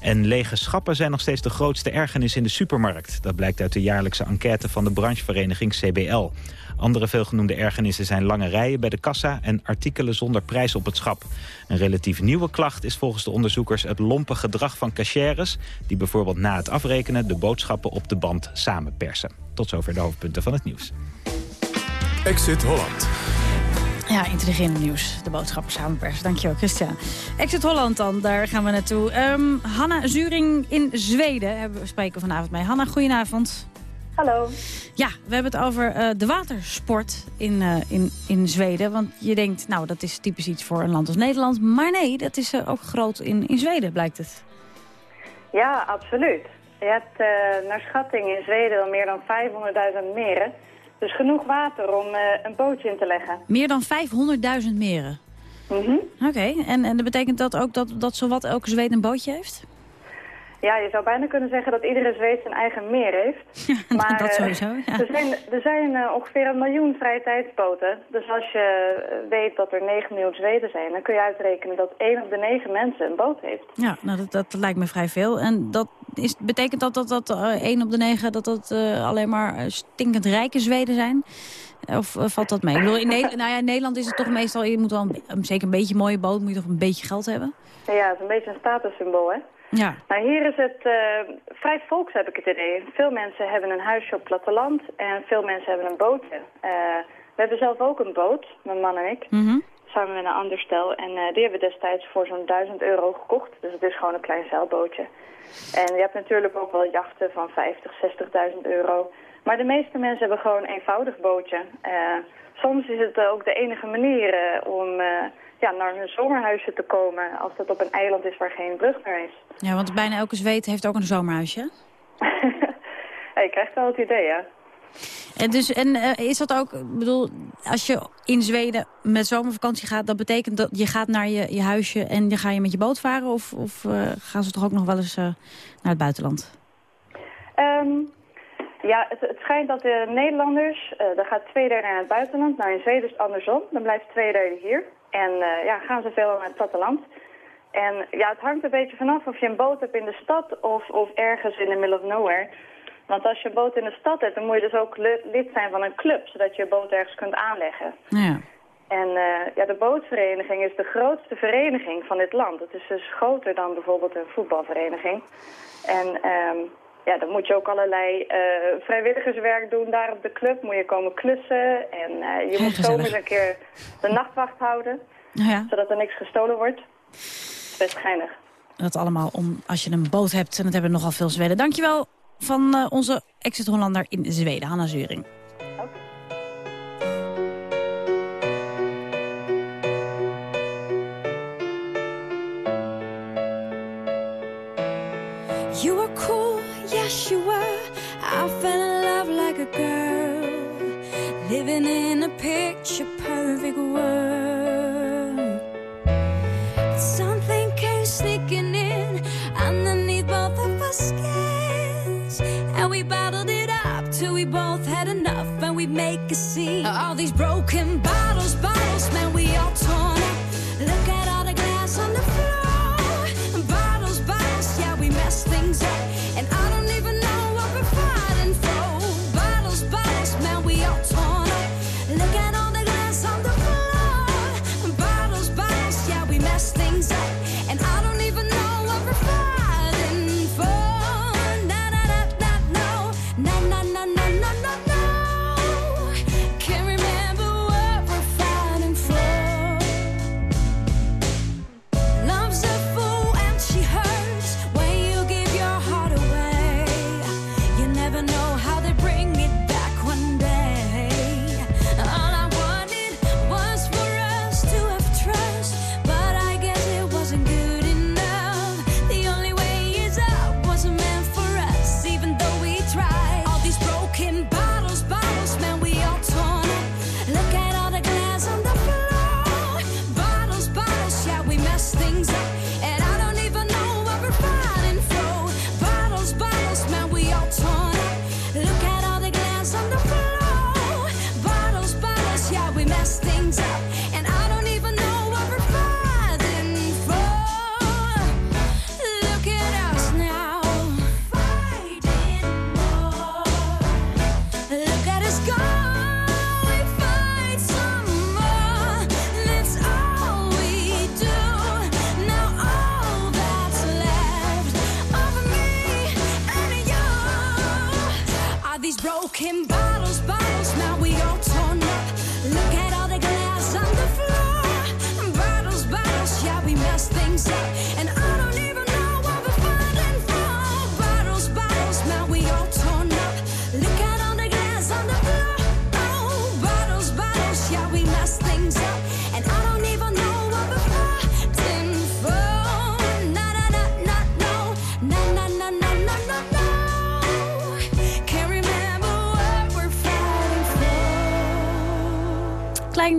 En lege schappen zijn nog steeds de grootste ergernis in de supermarkt. Dat blijkt uit de jaarlijkse enquête van de branchevereniging CBL. Andere veelgenoemde ergernissen zijn lange rijen bij de kassa... en artikelen zonder prijs op het schap. Een relatief nieuwe klacht is volgens de onderzoekers... het lompe gedrag van cashiers... die bijvoorbeeld na het afrekenen de boodschappen op de band samenpersen. Tot zover de hoofdpunten van het nieuws. Exit Holland. Ja, intelligent nieuws. De boodschappen samenpersen. Dankjewel, Christian. Exit Holland dan, daar gaan we naartoe. Ehm, Hanna Zuring in Zweden hebben we spreken vanavond mee. Hanna, goedenavond. Hallo. Ja, we hebben het over eh, de watersport in, eh, in, in Zweden. Want je denkt, nou, dat is typisch iets voor een land als Nederland. Maar nee, dat is eh, ook groot in, in Zweden, blijkt het. Ja, absoluut. Je hebt naar schatting in Zweden al meer dan 500.000 meren. Dus genoeg water om eh, een bootje in te leggen. Meer dan 500.000 meren. Mhm. Oké, en, en dat betekent dat ook dat, dat zowat elke Zweed een bootje heeft? Ja, je zou bijna kunnen zeggen dat iedere Zweed zijn eigen meer heeft. maar dat eh, sowieso, ja. er zijn, er zijn eh, ongeveer een miljoen vrije tijdsboten. Dus als je eh, weet dat er 9 miljoen Zweden zijn... dan kun je uitrekenen dat 1 op de 9 mensen een boot heeft. Ja, nou, dat, dat lijkt me vrij veel. En dat is, betekent dat dat, dat eh, 1 op de 9 dat dat eh, alleen maar eh, stinkend rijke Zweden zijn? Of eh, valt dat mee? Ik bedoel, in, Nederland, nou ja, in Nederland is het toch meestal, je moet wel een, zeker een beetje een mooie boot, moet je toch een beetje geld hebben? Ja, dat is een beetje een statussymbool, hè? Ja. Nou, hier is het eh, vrij volks, heb ik het idee. Veel mensen hebben een huisje op het platteland en veel mensen hebben een bootje. Eh, we hebben zelf ook een boot, mijn man en ik, samen met een ander stel. En eh, die hebben we destijds voor zo'n 1000 euro gekocht. Dus het is gewoon een klein zeilbootje. En je hebt natuurlijk ook wel jachten van 50, 60.000 euro. Maar de meeste mensen hebben gewoon een eenvoudig bootje. Soms is het ook de enige manier om ja, naar hun zomerhuisje te komen... als dat op een eiland is waar geen brug meer is. Ja, want bijna elke Zweed heeft ook een zomerhuisje. Ja, je krijgt wel het idee, ja. En, dus, en eh, is dat ook, ik bedoel, als je in Zweden met zomervakantie gaat... dat betekent dat je gaat naar je, je huisje en dan ga je met je boot varen? Of, of eh, gaan ze toch ook nog wel eens eh, naar het buitenland? Ehm, ja, het, het schijnt dat de Nederlanders, eh daar gaat twee derde naar het buitenland. In Zweden is het andersom. Dan blijft twee derde hier. En eh, ja, gaan ze veel naar het platteland. En ja, het hangt een beetje vanaf of je een boot hebt in de stad of, of ergens in the middle of nowhere. Want als je een boot in de stad hebt, dan moet je dus ook li- lid zijn van een club, zodat je je boot ergens kunt aanleggen. Ja. En eh, ja, de bootvereniging is de grootste vereniging van dit land. Het is dus groter dan bijvoorbeeld een voetbalvereniging. En ehm, ja, dan moet je ook allerlei eh, vrijwilligerswerk doen daar op de club. Moet je komen klussen en eh, je moet gezellig. zomers een keer de nachtwacht houden. Ja. Zodat er niks gestolen wordt. best geinig. Dat allemaal om als je een boot hebt. En dat hebben we nogal veel Zweden. Dankjewel van uh, onze exit-Hollander in Zweden, Hanna Zuring. Girl, living in a picture perfect world. But something came sneaking in underneath both of our skins, and we battled it up till we both had enough, and we make a scene. All these broken bottles,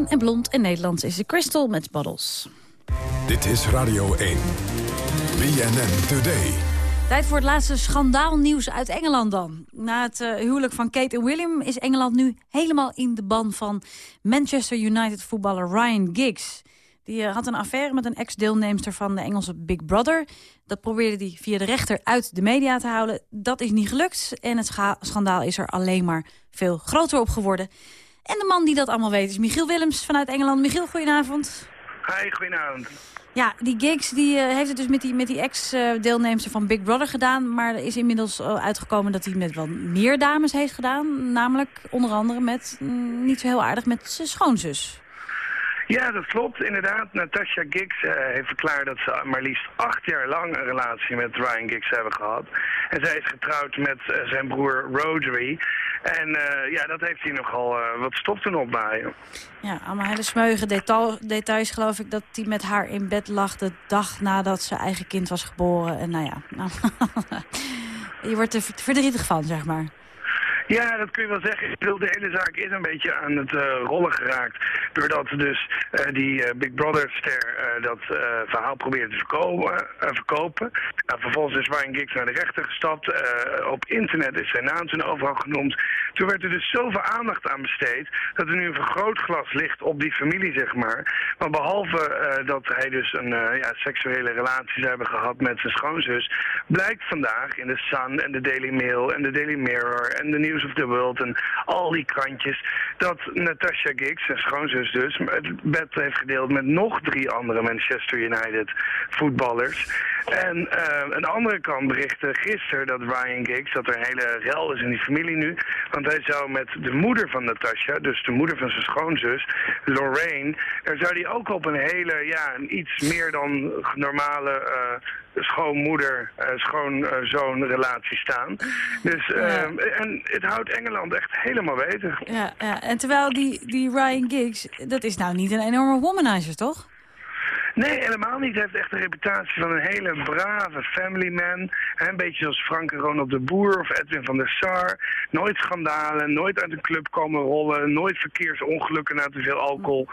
en blond en Nederlands is de Crystal met Bottles. Dit is Radio 1. BNN Today. Tijd voor het laatste schandaalnieuws uit Engeland dan. Na het eh, huwelijk van Kate en William is Engeland nu helemaal in de ban van Manchester United voetballer Ryan Giggs. Die eh, had een affaire met een ex-deelnemster van de Engelse Big Brother. Dat probeerde hij via de rechter uit de media te houden. Dat is niet gelukt en het scha- schandaal is er alleen maar veel groter op geworden. En de man die dat allemaal weet is Michiel Willems vanuit Engeland. Michiel, goedenavond. Hi, goedenavond. Ja, die Giggs die, eh, heeft het dus met die, met die ex-deelnemster van Big Brother gedaan. Maar er is inmiddels al uitgekomen dat hij met wel meer dames heeft gedaan. Namelijk onder andere met, mm, niet zo heel aardig, met zijn schoonzus. Ja, dat klopt. Inderdaad, Natasha Giggs eh, heeft verklaard dat ze maar liefst acht jaar lang een relatie met Ryan Giggs hebben gehad. En zij is getrouwd met eh, zijn broer Rotary. En eh, ja, dat heeft hij nogal wat stof doen opnaaien. Ja, allemaal hele smeuïge detail, details geloof ik dat hij met haar in bed lag de dag nadat zijn eigen kind was geboren. En nou ja, je wordt er verdrietig van, zeg maar. Ja, dat kun je wel zeggen. De hele zaak is een beetje aan het eh, rollen geraakt. Doordat dus eh, die eh, Big Brother-ster dat verhaal probeerde te verkopen. verkopen. Vervolgens is Ryan Giggs naar de rechter gestapt. Op internet is zijn naam toen overal genoemd. Toen werd er dus zoveel aandacht aan besteed... dat er nu een vergrootglas ligt op die familie, zeg maar. Maar behalve eh, dat hij dus een ja, seksuele relatie zou hebben gehad met zijn schoonzus... blijkt vandaag in de Sun en de Daily Mail en de Daily Mirror en de Of the World en al die krantjes... dat Natasha Giggs, zijn schoonzus dus, het bed heeft gedeeld met nog drie andere Manchester United voetballers. En uh, aan de andere kant berichtte gisteren dat Ryan Giggs, dat er een hele rel is in die familie nu. Want hij zou met de moeder van Natasha, dus de moeder van zijn schoonzus, Lorraine, daar zou hij ook op een hele, ja, een iets meer dan normale uh, schoonmoeder, uh, schoonzoon relatie staan. Dus, ja. en het houdt Engeland echt helemaal weten. Ja, ja, en terwijl die, die Ryan Giggs, dat is nou niet een enorme womanizer, toch? Nee, helemaal niet. Hij heeft echt een reputatie van een hele brave family man. Een beetje zoals Frank en Ronald de Boer of Edwin van der Sar. Nooit schandalen, nooit uit een club komen rollen, nooit verkeersongelukken na te veel alcohol.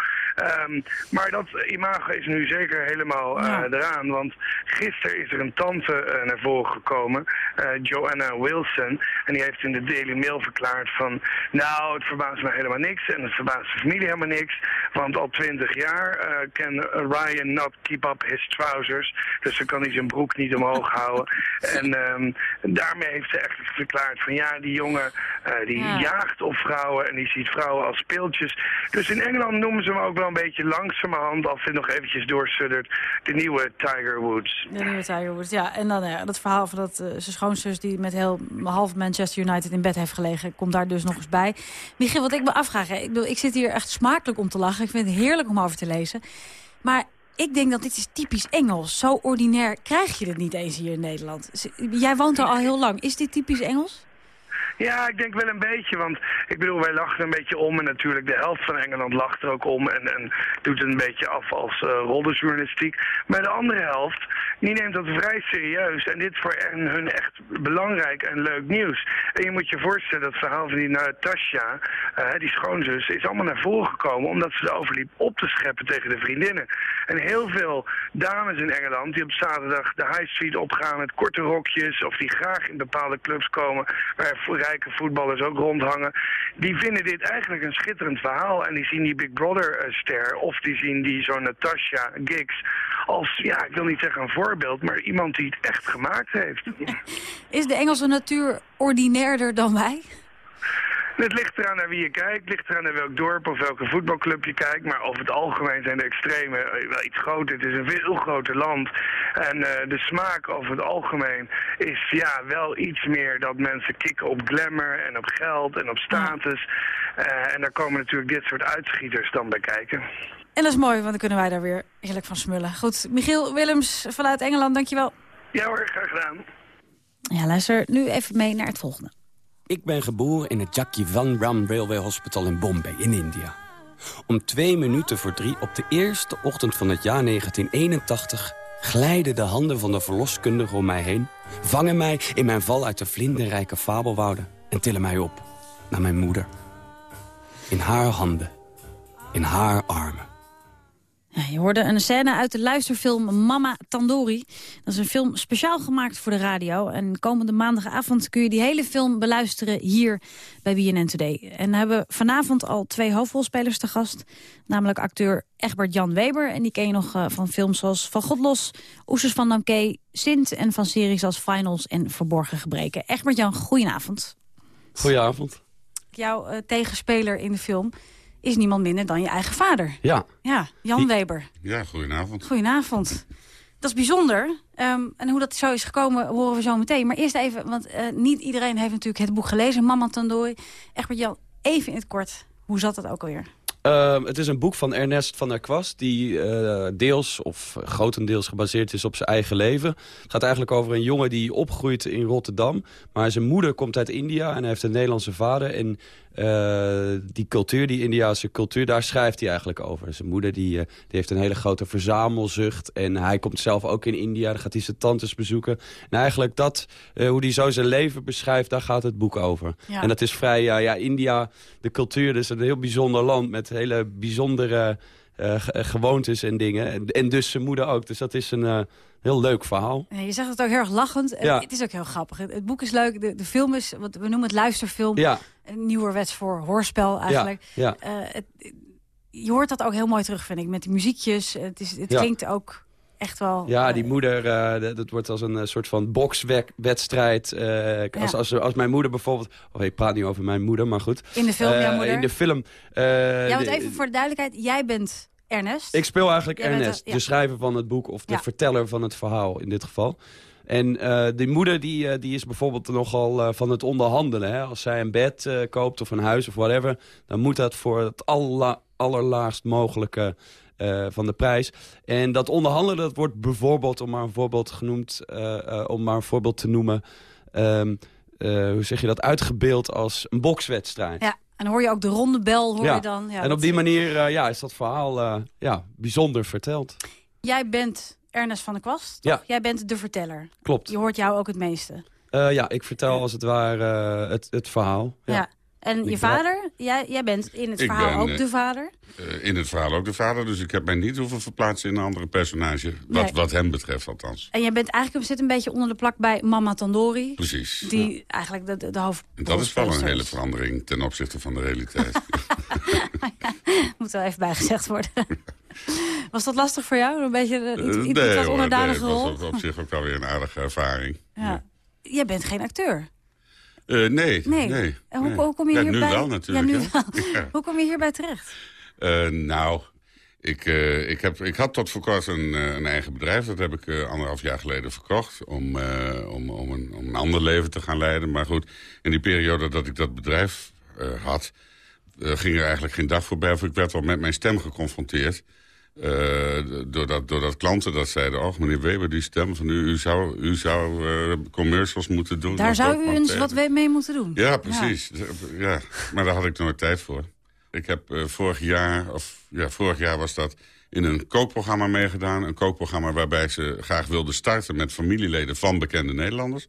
Um, maar dat imago is nu zeker helemaal uh, ja. eraan. Want gisteren is er een tante uh, naar voren gekomen, uh, Joanna Wilson. En die heeft in de Daily Mail verklaard van... nou, het verbaast me helemaal niks en het verbaast de familie helemaal niks. Want al twintig jaar kan Ryan not keep up his trousers. Dus dan kan hij zijn broek niet omhoog houden. En um, daarmee heeft ze echt verklaard van ja, die jongen die ja. jaagt op vrouwen en die ziet vrouwen als speeltjes. Dus in Engeland noemen ze hem ook wel een beetje langzamerhand, als hij nog eventjes doorsuddert, de nieuwe Tiger Woods. De nieuwe Tiger Woods, ja. En dan ja, dat verhaal van dat uh, zijn schoonzus die met heel half Manchester United in bed heeft gelegen, komt daar dus nog eens bij. Michiel, wat ik me afvraag, hè, ik, bedoel, ik zit hier echt smakelijk om te lachen. Ik vind het heerlijk om over te lezen. Maar ik denk dat dit is typisch Engels. Zo ordinair krijg je het niet eens hier in Nederland. Jij woont er al heel lang. Is dit typisch Engels? Ja, ik denk wel een beetje, want ik bedoel, wij lachen een beetje om en natuurlijk de helft van Engeland lacht er ook om en, en doet het een beetje af als uh. Maar de andere helft, die neemt dat vrij serieus en dit voor hun echt belangrijk en leuk nieuws. En je moet je voorstellen, dat verhaal van die Natasja, uh, die schoonzus, is allemaal naar voren gekomen omdat ze erover liep op te scheppen tegen de vriendinnen. En heel veel dames in Engeland die op zaterdag de high street opgaan met korte rokjes of die graag in bepaalde clubs komen waar rijke voetballers ook rondhangen. Die vinden dit eigenlijk een schitterend verhaal. En die zien die Big Brother-ster of die zien die zo'n Natasha Giggs als, ja, ik wil niet zeggen een voorbeeld, maar iemand die het echt gemaakt heeft. Is de Engelse natuur ordinairder dan wij? Het ligt eraan naar wie je kijkt, het ligt eraan naar welk dorp of welke voetbalclub je kijkt. Maar over het algemeen zijn de extremen wel iets groter. Het is een veel groter land. En uh, de smaak over het algemeen is ja, wel iets meer dat mensen kicken op glamour en op geld en op status. Uh, en daar komen natuurlijk dit soort uitschieters dan bij kijken. En dat is mooi, want dan kunnen wij daar weer heerlijk van smullen. Goed, Michiel Willems vanuit Engeland, dankjewel. Ja hoor, graag gedaan. Ja, luister nu even mee naar het volgende. Ik ben geboren in het Jagivan Ram Railway Hospital in Bombay, in India. Om twee minuten voor drie op de eerste ochtend van het jaar 1981... glijden de handen van de verloskundige om mij heen... vangen mij in mijn val uit de vlinderrijke fabelwouden... en tillen mij op naar mijn moeder. In haar handen, in haar armen. Ja, je hoorde een scène uit de luisterfilm Mama Tandori. Dat is een film speciaal gemaakt voor de radio. En komende maandagavond kun je die hele film beluisteren hier bij BNN Today. En we hebben vanavond al twee hoofdrolspelers te gast. Namelijk acteur Egbert Jan Weber. En die ken je nog uh, van films zoals Van Godlos, Oesters van Namke, Sint... en van series als Finals en Verborgen Gebreken. Egbert Jan, goedenavond. Goedenavond. Jouw uh, tegenspeler in de film is niemand minder dan je eigen vader. Ja. Ja, Jan Die... Weber. Ja, goedenavond. Goedenavond. Dat is bijzonder. Um, en hoe dat zo is gekomen, horen we zo meteen. Maar eerst even, want uh, niet iedereen heeft natuurlijk het boek gelezen. Mama Tandooi. Echt Jan, even in het kort. Hoe zat dat ook alweer? Uh, het is een boek van Ernest van der Kwast... die uh, deels of grotendeels gebaseerd is op zijn eigen leven. Het gaat eigenlijk over een jongen die opgroeit in Rotterdam. Maar zijn moeder komt uit India en hij heeft een Nederlandse vader. En die cultuur, die Indiase cultuur, daar schrijft hij eigenlijk over. Zijn moeder die, uh, die heeft een hele grote verzamelzucht. En hij komt zelf ook in India, dan gaat hij zijn tantes bezoeken. En eigenlijk dat, uh, hoe hij zo zijn leven beschrijft, daar gaat het boek over. Ja. En dat is vrij, ja, ja, India, de cultuur, is een heel bijzonder land... met hele bijzondere gewoontes en dingen. En, en, dus zijn moeder ook. Dus dat is een heel leuk verhaal. Ja, je zegt het ook heel erg lachend. Ja. Het is ook heel grappig. Het, het boek is leuk. De, de, film is, wat we noemen het luisterfilm. Ja. Een nieuwerwets voor hoorspel eigenlijk. Ja. ja. Uh, het, je hoort dat ook heel mooi terug, vind ik. Met de muziekjes. Het, is, het klinkt ook echt wel... Ja, die moeder, uh, dat wordt als een uh, soort van bokswedstrijd. Uh, als, als, als mijn moeder bijvoorbeeld... Oh, ik praat niet over mijn moeder, maar goed. In de film, moeder? In de film. ja, want even voor de duidelijkheid. Jij bent Ernest. Ik speel eigenlijk Jij Ernest, de- ja. de schrijver van het boek... of de verteller van het verhaal in dit geval. En eh, die moeder die, eh, die is bijvoorbeeld nogal eh, van het onderhandelen. Hè? Als zij een bed eh, koopt of een huis of whatever... dan moet dat voor het allerlaagst mogelijke eh, van de prijs. En dat onderhandelen dat wordt bijvoorbeeld, om maar een voorbeeld genoemd... eh, eh, om maar een voorbeeld te noemen... ehm, eh, hoe zeg je dat, uitgebeeld als een bokswedstrijd. Ja, en hoor je ook de ronde bel, hoor Ja. je dan. Ja, en op die manier ja, is dat verhaal ja, bijzonder verteld. Jij bent Ernest van der Kwast, Ja. toch? Jij bent de verteller. Klopt. Je hoort jou ook het meeste. Ja, ik vertel als het ware het, het verhaal. Ja. Ja. En je vader, jij, jij bent in het Ik verhaal ben, ook eh, de vader. Eh, in het verhaal ook de vader, dus ik heb mij niet hoeven verplaatsen in een andere personage. Wat, Nee. wat hem betreft althans. En jij bent eigenlijk zit een beetje onder de plak bij Mama Tandori. Precies. Die eigenlijk de, de, de hoofd. Dat is wel een hele verandering ten opzichte van de realiteit. Moet wel even bijgezegd worden. Was dat lastig voor jou? Een beetje iets, Eh, iets wat hoor, nee, onderdanige het was op, op zich ook alweer een aardige ervaring. Ja. Jij bent geen acteur. Eh, nee, nee. Nee. En hoe, nee. hoe kom je ja, hierbij? nu wel natuurlijk. Ja, nu wel. Ja. Hoe kom je hierbij terecht? Eh, nou, ik, eh, ik, heb, ik had tot voor kort een, een eigen bedrijf. Dat heb ik anderhalf jaar geleden verkocht. Om, om, om, een, om een ander leven te gaan leiden. Maar goed, in die periode dat ik dat bedrijf had... ging er eigenlijk geen dag voorbij. Of ik werd wel met mijn stem geconfronteerd. Eh, doordat, doordat klanten dat zeiden... oh, meneer Weber, die stem van u... u zou, u zou eh, commercials moeten doen. Daar zou u eens wat mee moeten doen. Ja, precies. Ja. maar daar had ik nooit tijd voor. Ik heb eh, vorig jaar, of ja, vorig jaar was dat in een kookprogramma meegedaan. Een kookprogramma waarbij ze graag wilden starten met familieleden van bekende Nederlanders.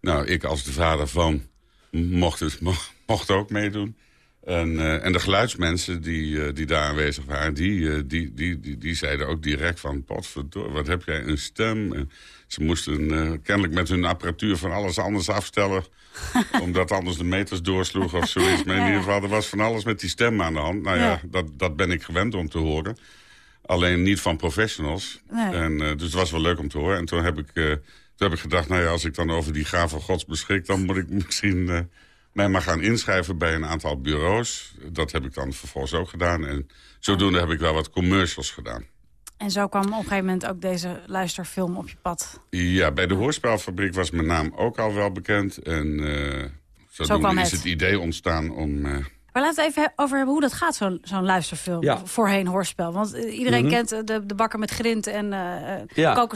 Nou, ik als de vader van mocht, het, mocht, mocht ook meedoen. En, eh, en de geluidsmensen die, eh, die daar aanwezig waren, die, eh, die, die, die, die zeiden ook direct van... potverdorie, wat heb jij een stem? En ze moesten kennelijk met hun apparatuur van alles anders afstellen... omdat anders de meters doorsloegen of zoiets. Maar in ieder geval, er was van alles met die stem aan de hand. Nou ja, Ja. Dat, dat ben ik gewend om te horen. Alleen niet van professionals. Nee. En, dus het was wel leuk om te horen. En toen heb ik, toen heb ik gedacht, nou ja, als ik dan over die gave gods beschik... dan moet ik misschien mij maar gaan inschrijven bij een aantal bureaus. Dat heb ik dan vervolgens ook gedaan. En zodoende heb ik wel wat commercials gedaan. En zo kwam op een gegeven moment ook deze luisterfilm op je pad. Ja, bij de Hoorspelfabriek was mijn naam ook al wel bekend. En eh zodoende kwam is het. het idee ontstaan om... eh, Maar laten we het even over hebben hoe dat gaat, zo'n zo'n luisterfilm. Ja. Voorheen hoorspel. Want eh, iedereen Mhm. kent de, de bakker met grind en eh eh, Ja.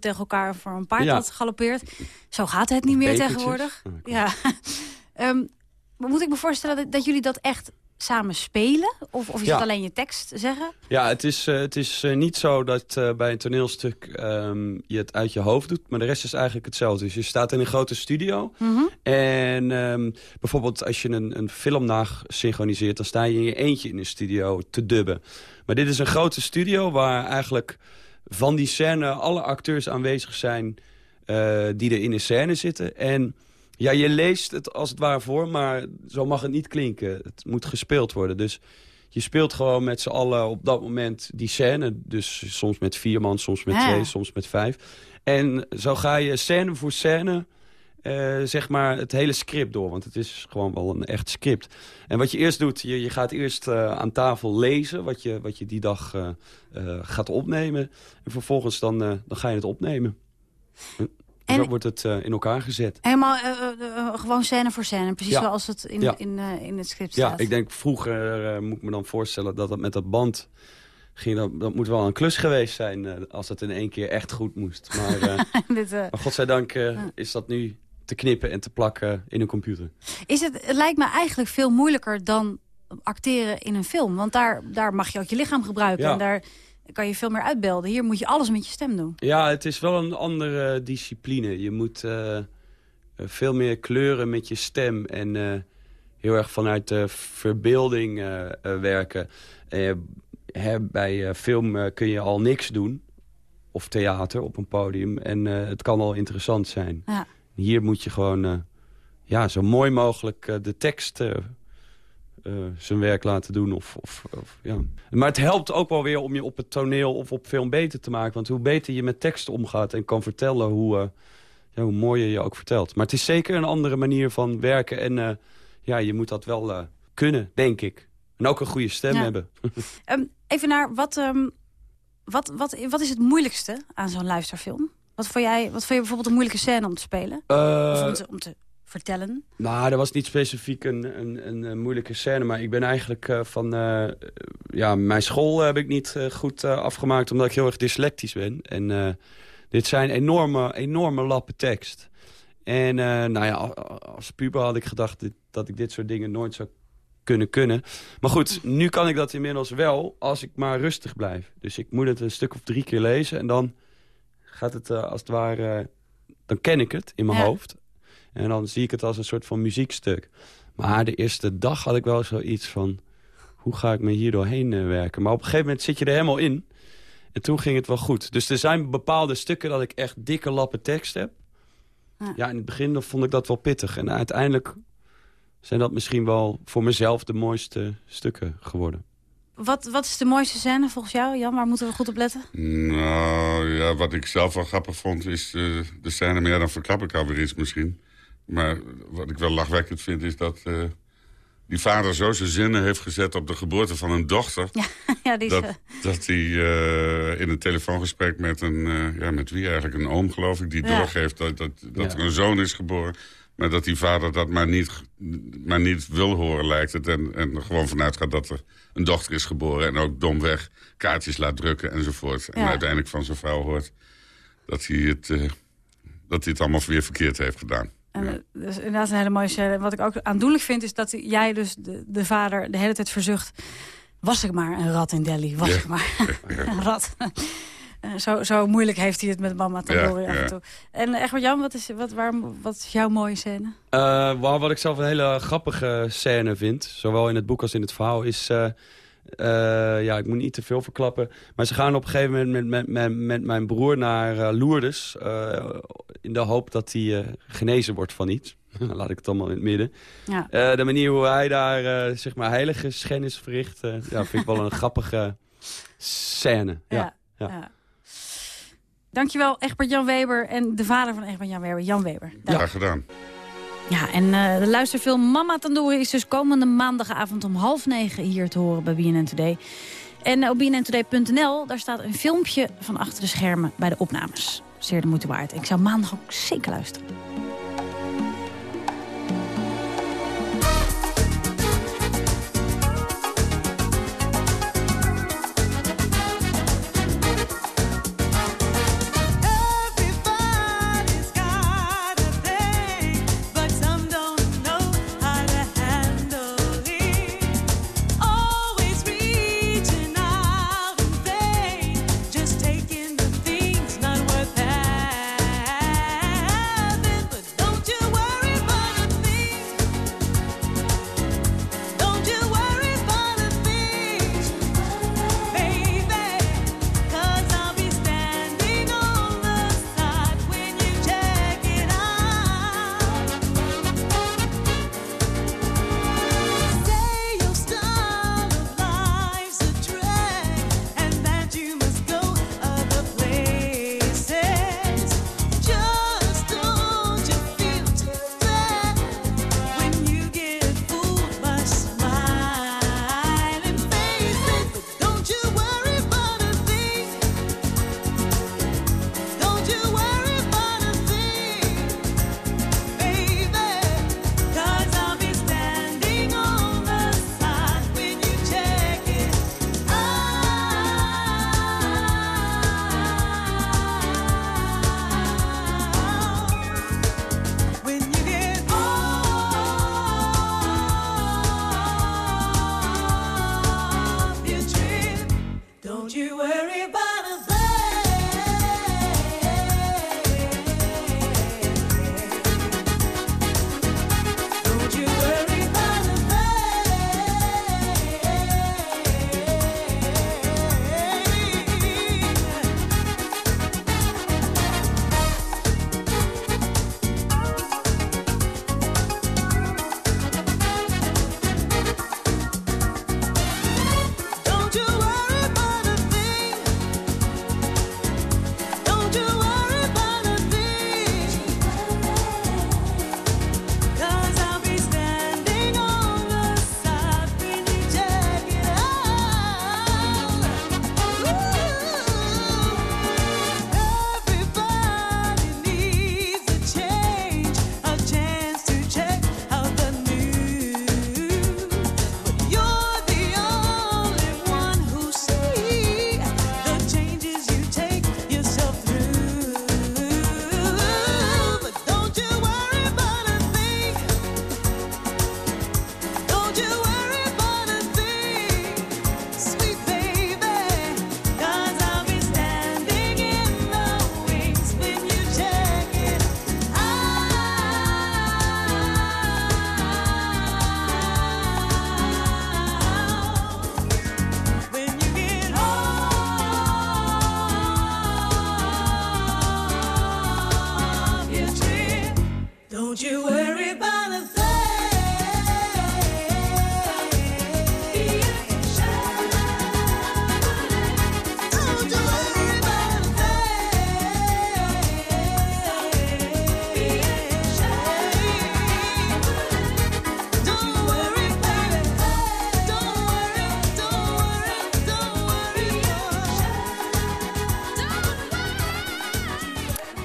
tegen elkaar voor een paard Ja. dat galoppeert. Zo gaat het niet meer bekertjes. tegenwoordig. Ja. Ehm, moet ik me voorstellen dat, dat jullie dat echt samen spelen? Of, of is Ja. het alleen je tekst zeggen? Ja, het is, eh, het is eh, niet zo dat eh, bij een toneelstuk ehm, je het uit je hoofd doet. Maar de rest is eigenlijk hetzelfde. Dus je staat in een grote studio. Mhm. En ehm, bijvoorbeeld als je een, een film nasynchroniseert... dan sta je in je eentje in een studio te dubben. Maar dit is een grote studio waar eigenlijk van die scène... alle acteurs aanwezig zijn die er in de scène zitten. En ja, je leest het als het ware voor, maar zo mag het niet klinken. Het moet gespeeld worden. Dus je speelt gewoon met z'n allen op dat moment die scène. Dus soms met vier man, soms met Ah. twee, soms met vijf. En zo ga je scène voor scène... eh, zeg maar het hele script door. Want het is gewoon wel een echt script. En wat je eerst doet, je, je gaat eerst eh, aan tafel lezen... wat je, wat je die dag eh, gaat opnemen. En vervolgens dan, dan ga je het opnemen. En, zo wordt het eh, in elkaar gezet. Helemaal eh, eh, gewoon scène voor scène. Precies Ja. zoals het in, Ja. in, in het script Ja, staat. ik denk vroeger, moet ik me dan voorstellen... dat het met dat band ging... Dat, dat moet wel een klus geweest zijn... als het in één keer echt goed moest. Maar, Dit, maar godzijdank is dat nu te knippen en te plakken in een computer. Is het, het lijkt me eigenlijk veel moeilijker dan acteren in een film. Want daar, daar mag je ook je lichaam gebruiken. Ja. En daar kan je veel meer uitbelden. Hier moet je alles met je stem doen. Ja, het is wel een andere discipline. Je moet eh, veel meer kleuren met je stem en eh, heel erg vanuit de verbeelding eh, werken. Hè, bij film kun je al niks doen, of theater op een podium. En het kan al interessant zijn. Ja. Hier moet je gewoon ja, zo mooi mogelijk de tekst zijn werk laten doen. Of, of, of, ja. Maar het helpt ook wel weer om je op het toneel of op film beter te maken. Want hoe beter je met tekst omgaat en kan vertellen... hoe, eh, ja, hoe mooier je ook vertelt. Maar het is zeker een andere manier van werken. En eh, ja, je moet dat wel eh, kunnen, denk ik. En ook een goede stem Ja. hebben. Ehm, even naar, wat, ehm, wat, wat, wat is het moeilijkste aan zo'n luisterfilm? Wat vond, jij, wat vond je bijvoorbeeld een moeilijke scène om te spelen? Eh, of om te, om te vertellen? Nou, er was niet specifiek een, een, een, moeilijke scène. Maar ik ben eigenlijk eh, van... eh, ja, mijn school heb ik niet eh, goed afgemaakt... omdat ik heel erg dyslectisch ben. En dit zijn enorme, enorme lappen tekst. En nou ja, als puber had ik gedacht... dit- dat ik dit soort dingen nooit zou kunnen kunnen. Maar goed, nu kan ik dat inmiddels wel... als ik maar rustig blijf. Dus ik moet het een stuk of drie keer lezen... en dan gaat het als het ware... dan ken ik het in mijn Ja. hoofd. En dan zie ik het als een soort van muziekstuk. Maar de eerste dag had ik wel zoiets van... hoe ga ik me hier doorheen eh, werken? Maar op een gegeven moment zit je er helemaal in. En toen ging het wel goed. Dus er zijn bepaalde stukken dat ik echt dikke lappen tekst heb. Ja, in het begin dan vond ik dat wel pittig. En uiteindelijk zijn dat misschien wel voor mezelf de mooiste stukken geworden. Wat, wat is de mooiste scène volgens jou, Jan? Waar moeten we goed op letten? Nou, ja, wat ik zelf wel grappig vond is eh, de scène, ja, dan verklap ik alweer iets misschien. Maar wat ik wel lachwekkend vind is dat eh, die vader zo zijn zinnen heeft gezet op de geboorte van een dochter. ja, die is, dat, eh, dat hij eh, in een telefoongesprek met een, eh, ja, met wie eigenlijk, een oom geloof ik, die Ja. doorgeeft dat, dat, dat Ja. er een zoon is geboren. Maar dat die vader dat maar niet, maar niet wil horen, lijkt het. En, en er gewoon vanuit gaat dat er een dochter is geboren. En ook domweg kaartjes laat drukken enzovoort. En Ja. uiteindelijk van zijn vrouw hoort dat hij het, eh, dat hij het allemaal weer verkeerd heeft gedaan. En, eh, dus inderdaad een hele mooie scène. Wat ik ook aandoenlijk vind, is dat jij dus de, de vader de hele tijd verzucht... was ik maar een rat in Delhi, was Ja. ik maar een rat. Eh, zo, zo moeilijk heeft hij het met mama Tandoori Ja, af en ja. toe. En echt wat Jan, wat is, wat, waarom, wat is jouw mooie scène? Eh, waar- wat ik zelf een hele grappige scène vind, zowel in het boek als in het verhaal, is... eh, eh, ja, ik moet niet te veel verklappen. Maar ze gaan op een gegeven moment met, met, met, met mijn broer naar eh, Lourdes... eh, in de hoop dat hij eh, genezen wordt van iets. Laat ik het allemaal in het midden. Ja. Eh, de manier hoe hij daar zeg maar heilige schennis verricht... ja, vind ik wel een grappige scène. Ja, ja. ja. Dankjewel, Egbert Jan Weber en de vader van Egbert Jan Weber, Jan Weber. Dank. Graag gedaan. Ja, en eh, de luisterfilm Mama Tandoori is dus komende maandagavond om half negen hier te horen bij BNN Today. En eh, op bnntoday.nl, daar staat een filmpje van achter de schermen bij de opnames. Zeer de moeite waard. Ik zou maandag ook zeker luisteren.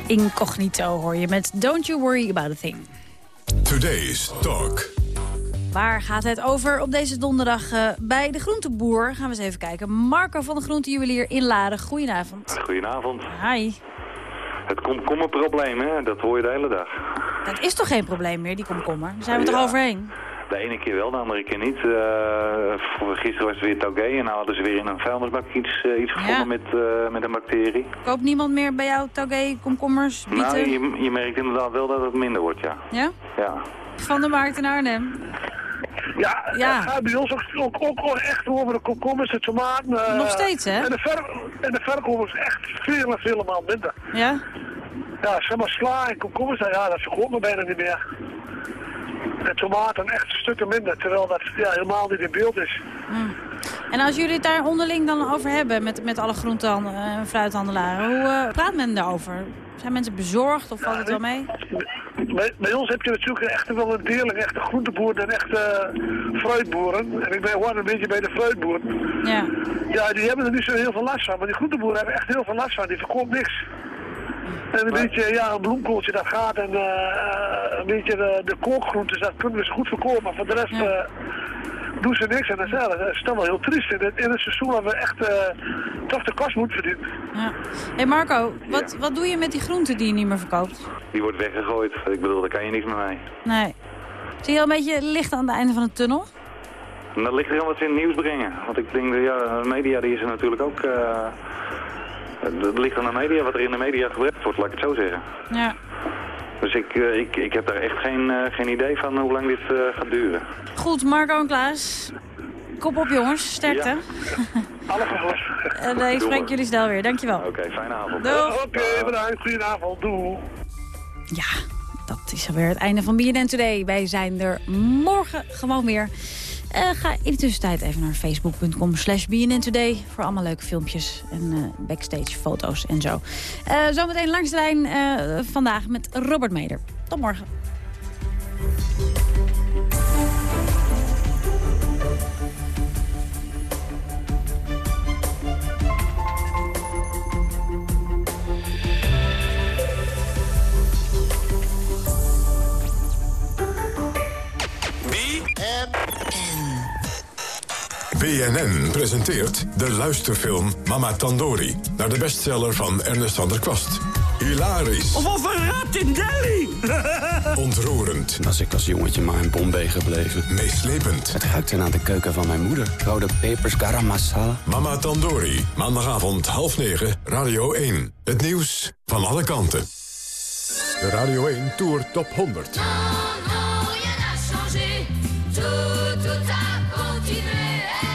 Incognito hoor je met Don't You Worry About A Thing. Today's Talk. Waar gaat het over op deze donderdag uh, bij de groenteboer? Gaan we eens even kijken. Marco van de Groentejuwelier in Laren. Goedenavond. Goedenavond. Hi. Het komkommerprobleem, hè? dat hoor je de hele dag. Dat is toch geen probleem meer, die komkommer? Daar zijn we ja. toch overheen? De ene keer wel, de andere keer niet. Uh, gisteren was het weer Taugé en nou hadden ze weer in een vuilnisbak iets, uh, iets gevonden ja. met, uh, met een bacterie. Koopt niemand meer bij jou Taugé, komkommers, bieten? Nou, je, je merkt inderdaad wel dat het minder wordt, ja. Ja? Ja. Van de Markt in Arnhem. Ja, ja. bij ons ook, ook, ook echt over de komkommers, de tomaten. Uh, Nog steeds, hè? En de, ver, en de verkoop is echt veel en vele maal minder. Ja? Ja, zeg maar sla en komkommers, nou ja, dat verkoopt me bijna niet meer. En tomaten echt stukken minder, terwijl dat ja, helemaal niet in beeld is. Hmm. En als jullie het daar onderling dan over hebben met, met alle groente- en fruithandelaren, hoe uh, praat men daarover? Zijn mensen bezorgd of valt het wel mee? Bij, bij, ons heb je natuurlijk echt wel een deling, echte groenteboeren en echte uh, fruitboeren. En ik ben gewoon een beetje bij de fruitboeren. Ja. Ja, die hebben er niet zo heel veel last van. Maar die groenteboeren hebben echt heel veel last van. Die verkoopt niks. En een beetje, ja, een bloemkooltje dat gaat en uh, een beetje de, de kookgroentes, dat kunnen we ze goed verkopen. Maar voor de rest ja. uh, doen ze niks. En dat is, ja, dat is dan wel heel triest. In het, in het seizoen hebben we echt uh, toch de kost moeten verdienen. Ja. hey Marco, wat, ja. wat doe je met die groenten die je niet meer verkoopt? Die wordt weggegooid. Ik bedoel, daar kan je niks meer mee. Nee. Zie je al een beetje licht aan het einde van de tunnel? En dat ligt er aan wat ze in het nieuws brengen. Want ik denk, ja, de media die is er natuurlijk ook... Het ligt aan de media, wat er in de media gebracht wordt, laat ik het zo zeggen. Ja. Dus ik, uh, ik, ik heb daar echt geen, uh, geen idee van hoe lang dit uh, gaat duren. Goed, Marco en Klaas. Kop op jongens, sterkte. Ja. Alle jongens. En ik spreek jullie snel weer, dankjewel. Oké, okay, fijne avond. Oké, okay, bedankt. Goedenavond. Doei. Ja, dat is alweer het einde van BNN Today. Wij zijn er morgen gewoon weer. Uh, ga in de tussentijd even naar facebook.com slash Today voor allemaal leuke filmpjes en uh, backstage foto's en zo. Uh, zometeen langs de lijn vandaag met Robert Meder. Tot morgen. BNN presenteert de luisterfilm Mama Tandori... naar de bestseller van Ernest van der Kwast. Hilarisch. Of of een rat in Delhi. Ontroerend. Was ik als jongetje maar in Bombay gebleven. Meeslepend. Het ruikte naar de keuken van mijn moeder. Rode pepers, garam masala. Mama Tandori. Maandagavond half negen, Radio 1. Het nieuws van alle kanten. De Radio 1 Tour Top 100.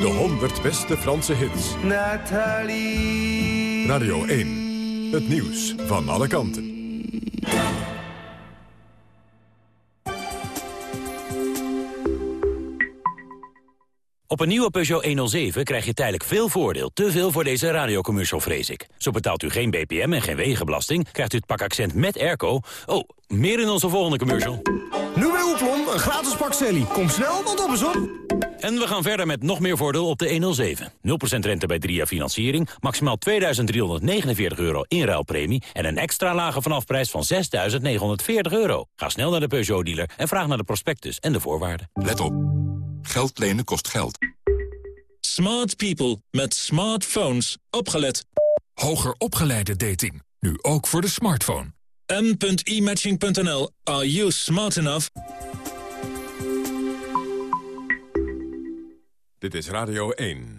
De 100 beste Franse hits. Nathalie. Radio 1. Het nieuws van alle kanten. Op een nieuwe Peugeot 107 krijg je tijdelijk veel voordeel. Te veel voor deze radiocommercial, vrees ik. Zo betaalt u geen BPM en geen wegenbelasting. Krijgt u het pak accent met airco. Oh, meer in onze volgende commercial. Nu bij Oeklon, een gratis pak Sally. Kom snel, want op is op. En we gaan verder met nog meer voordeel op de 107. 0% rente bij 3 jaar financiering, maximaal 2.349 euro inruilpremie... en een extra lage vanafprijs van 6.940 euro. Ga snel naar de Peugeot-dealer en vraag naar de prospectus en de voorwaarden. Let op. Geld lenen kost geld. Smart people met smartphones. Opgelet. Hoger opgeleide dating. Nu ook voor de smartphone. m.imatching.nl. Are you smart enough? Dit is Radio 1.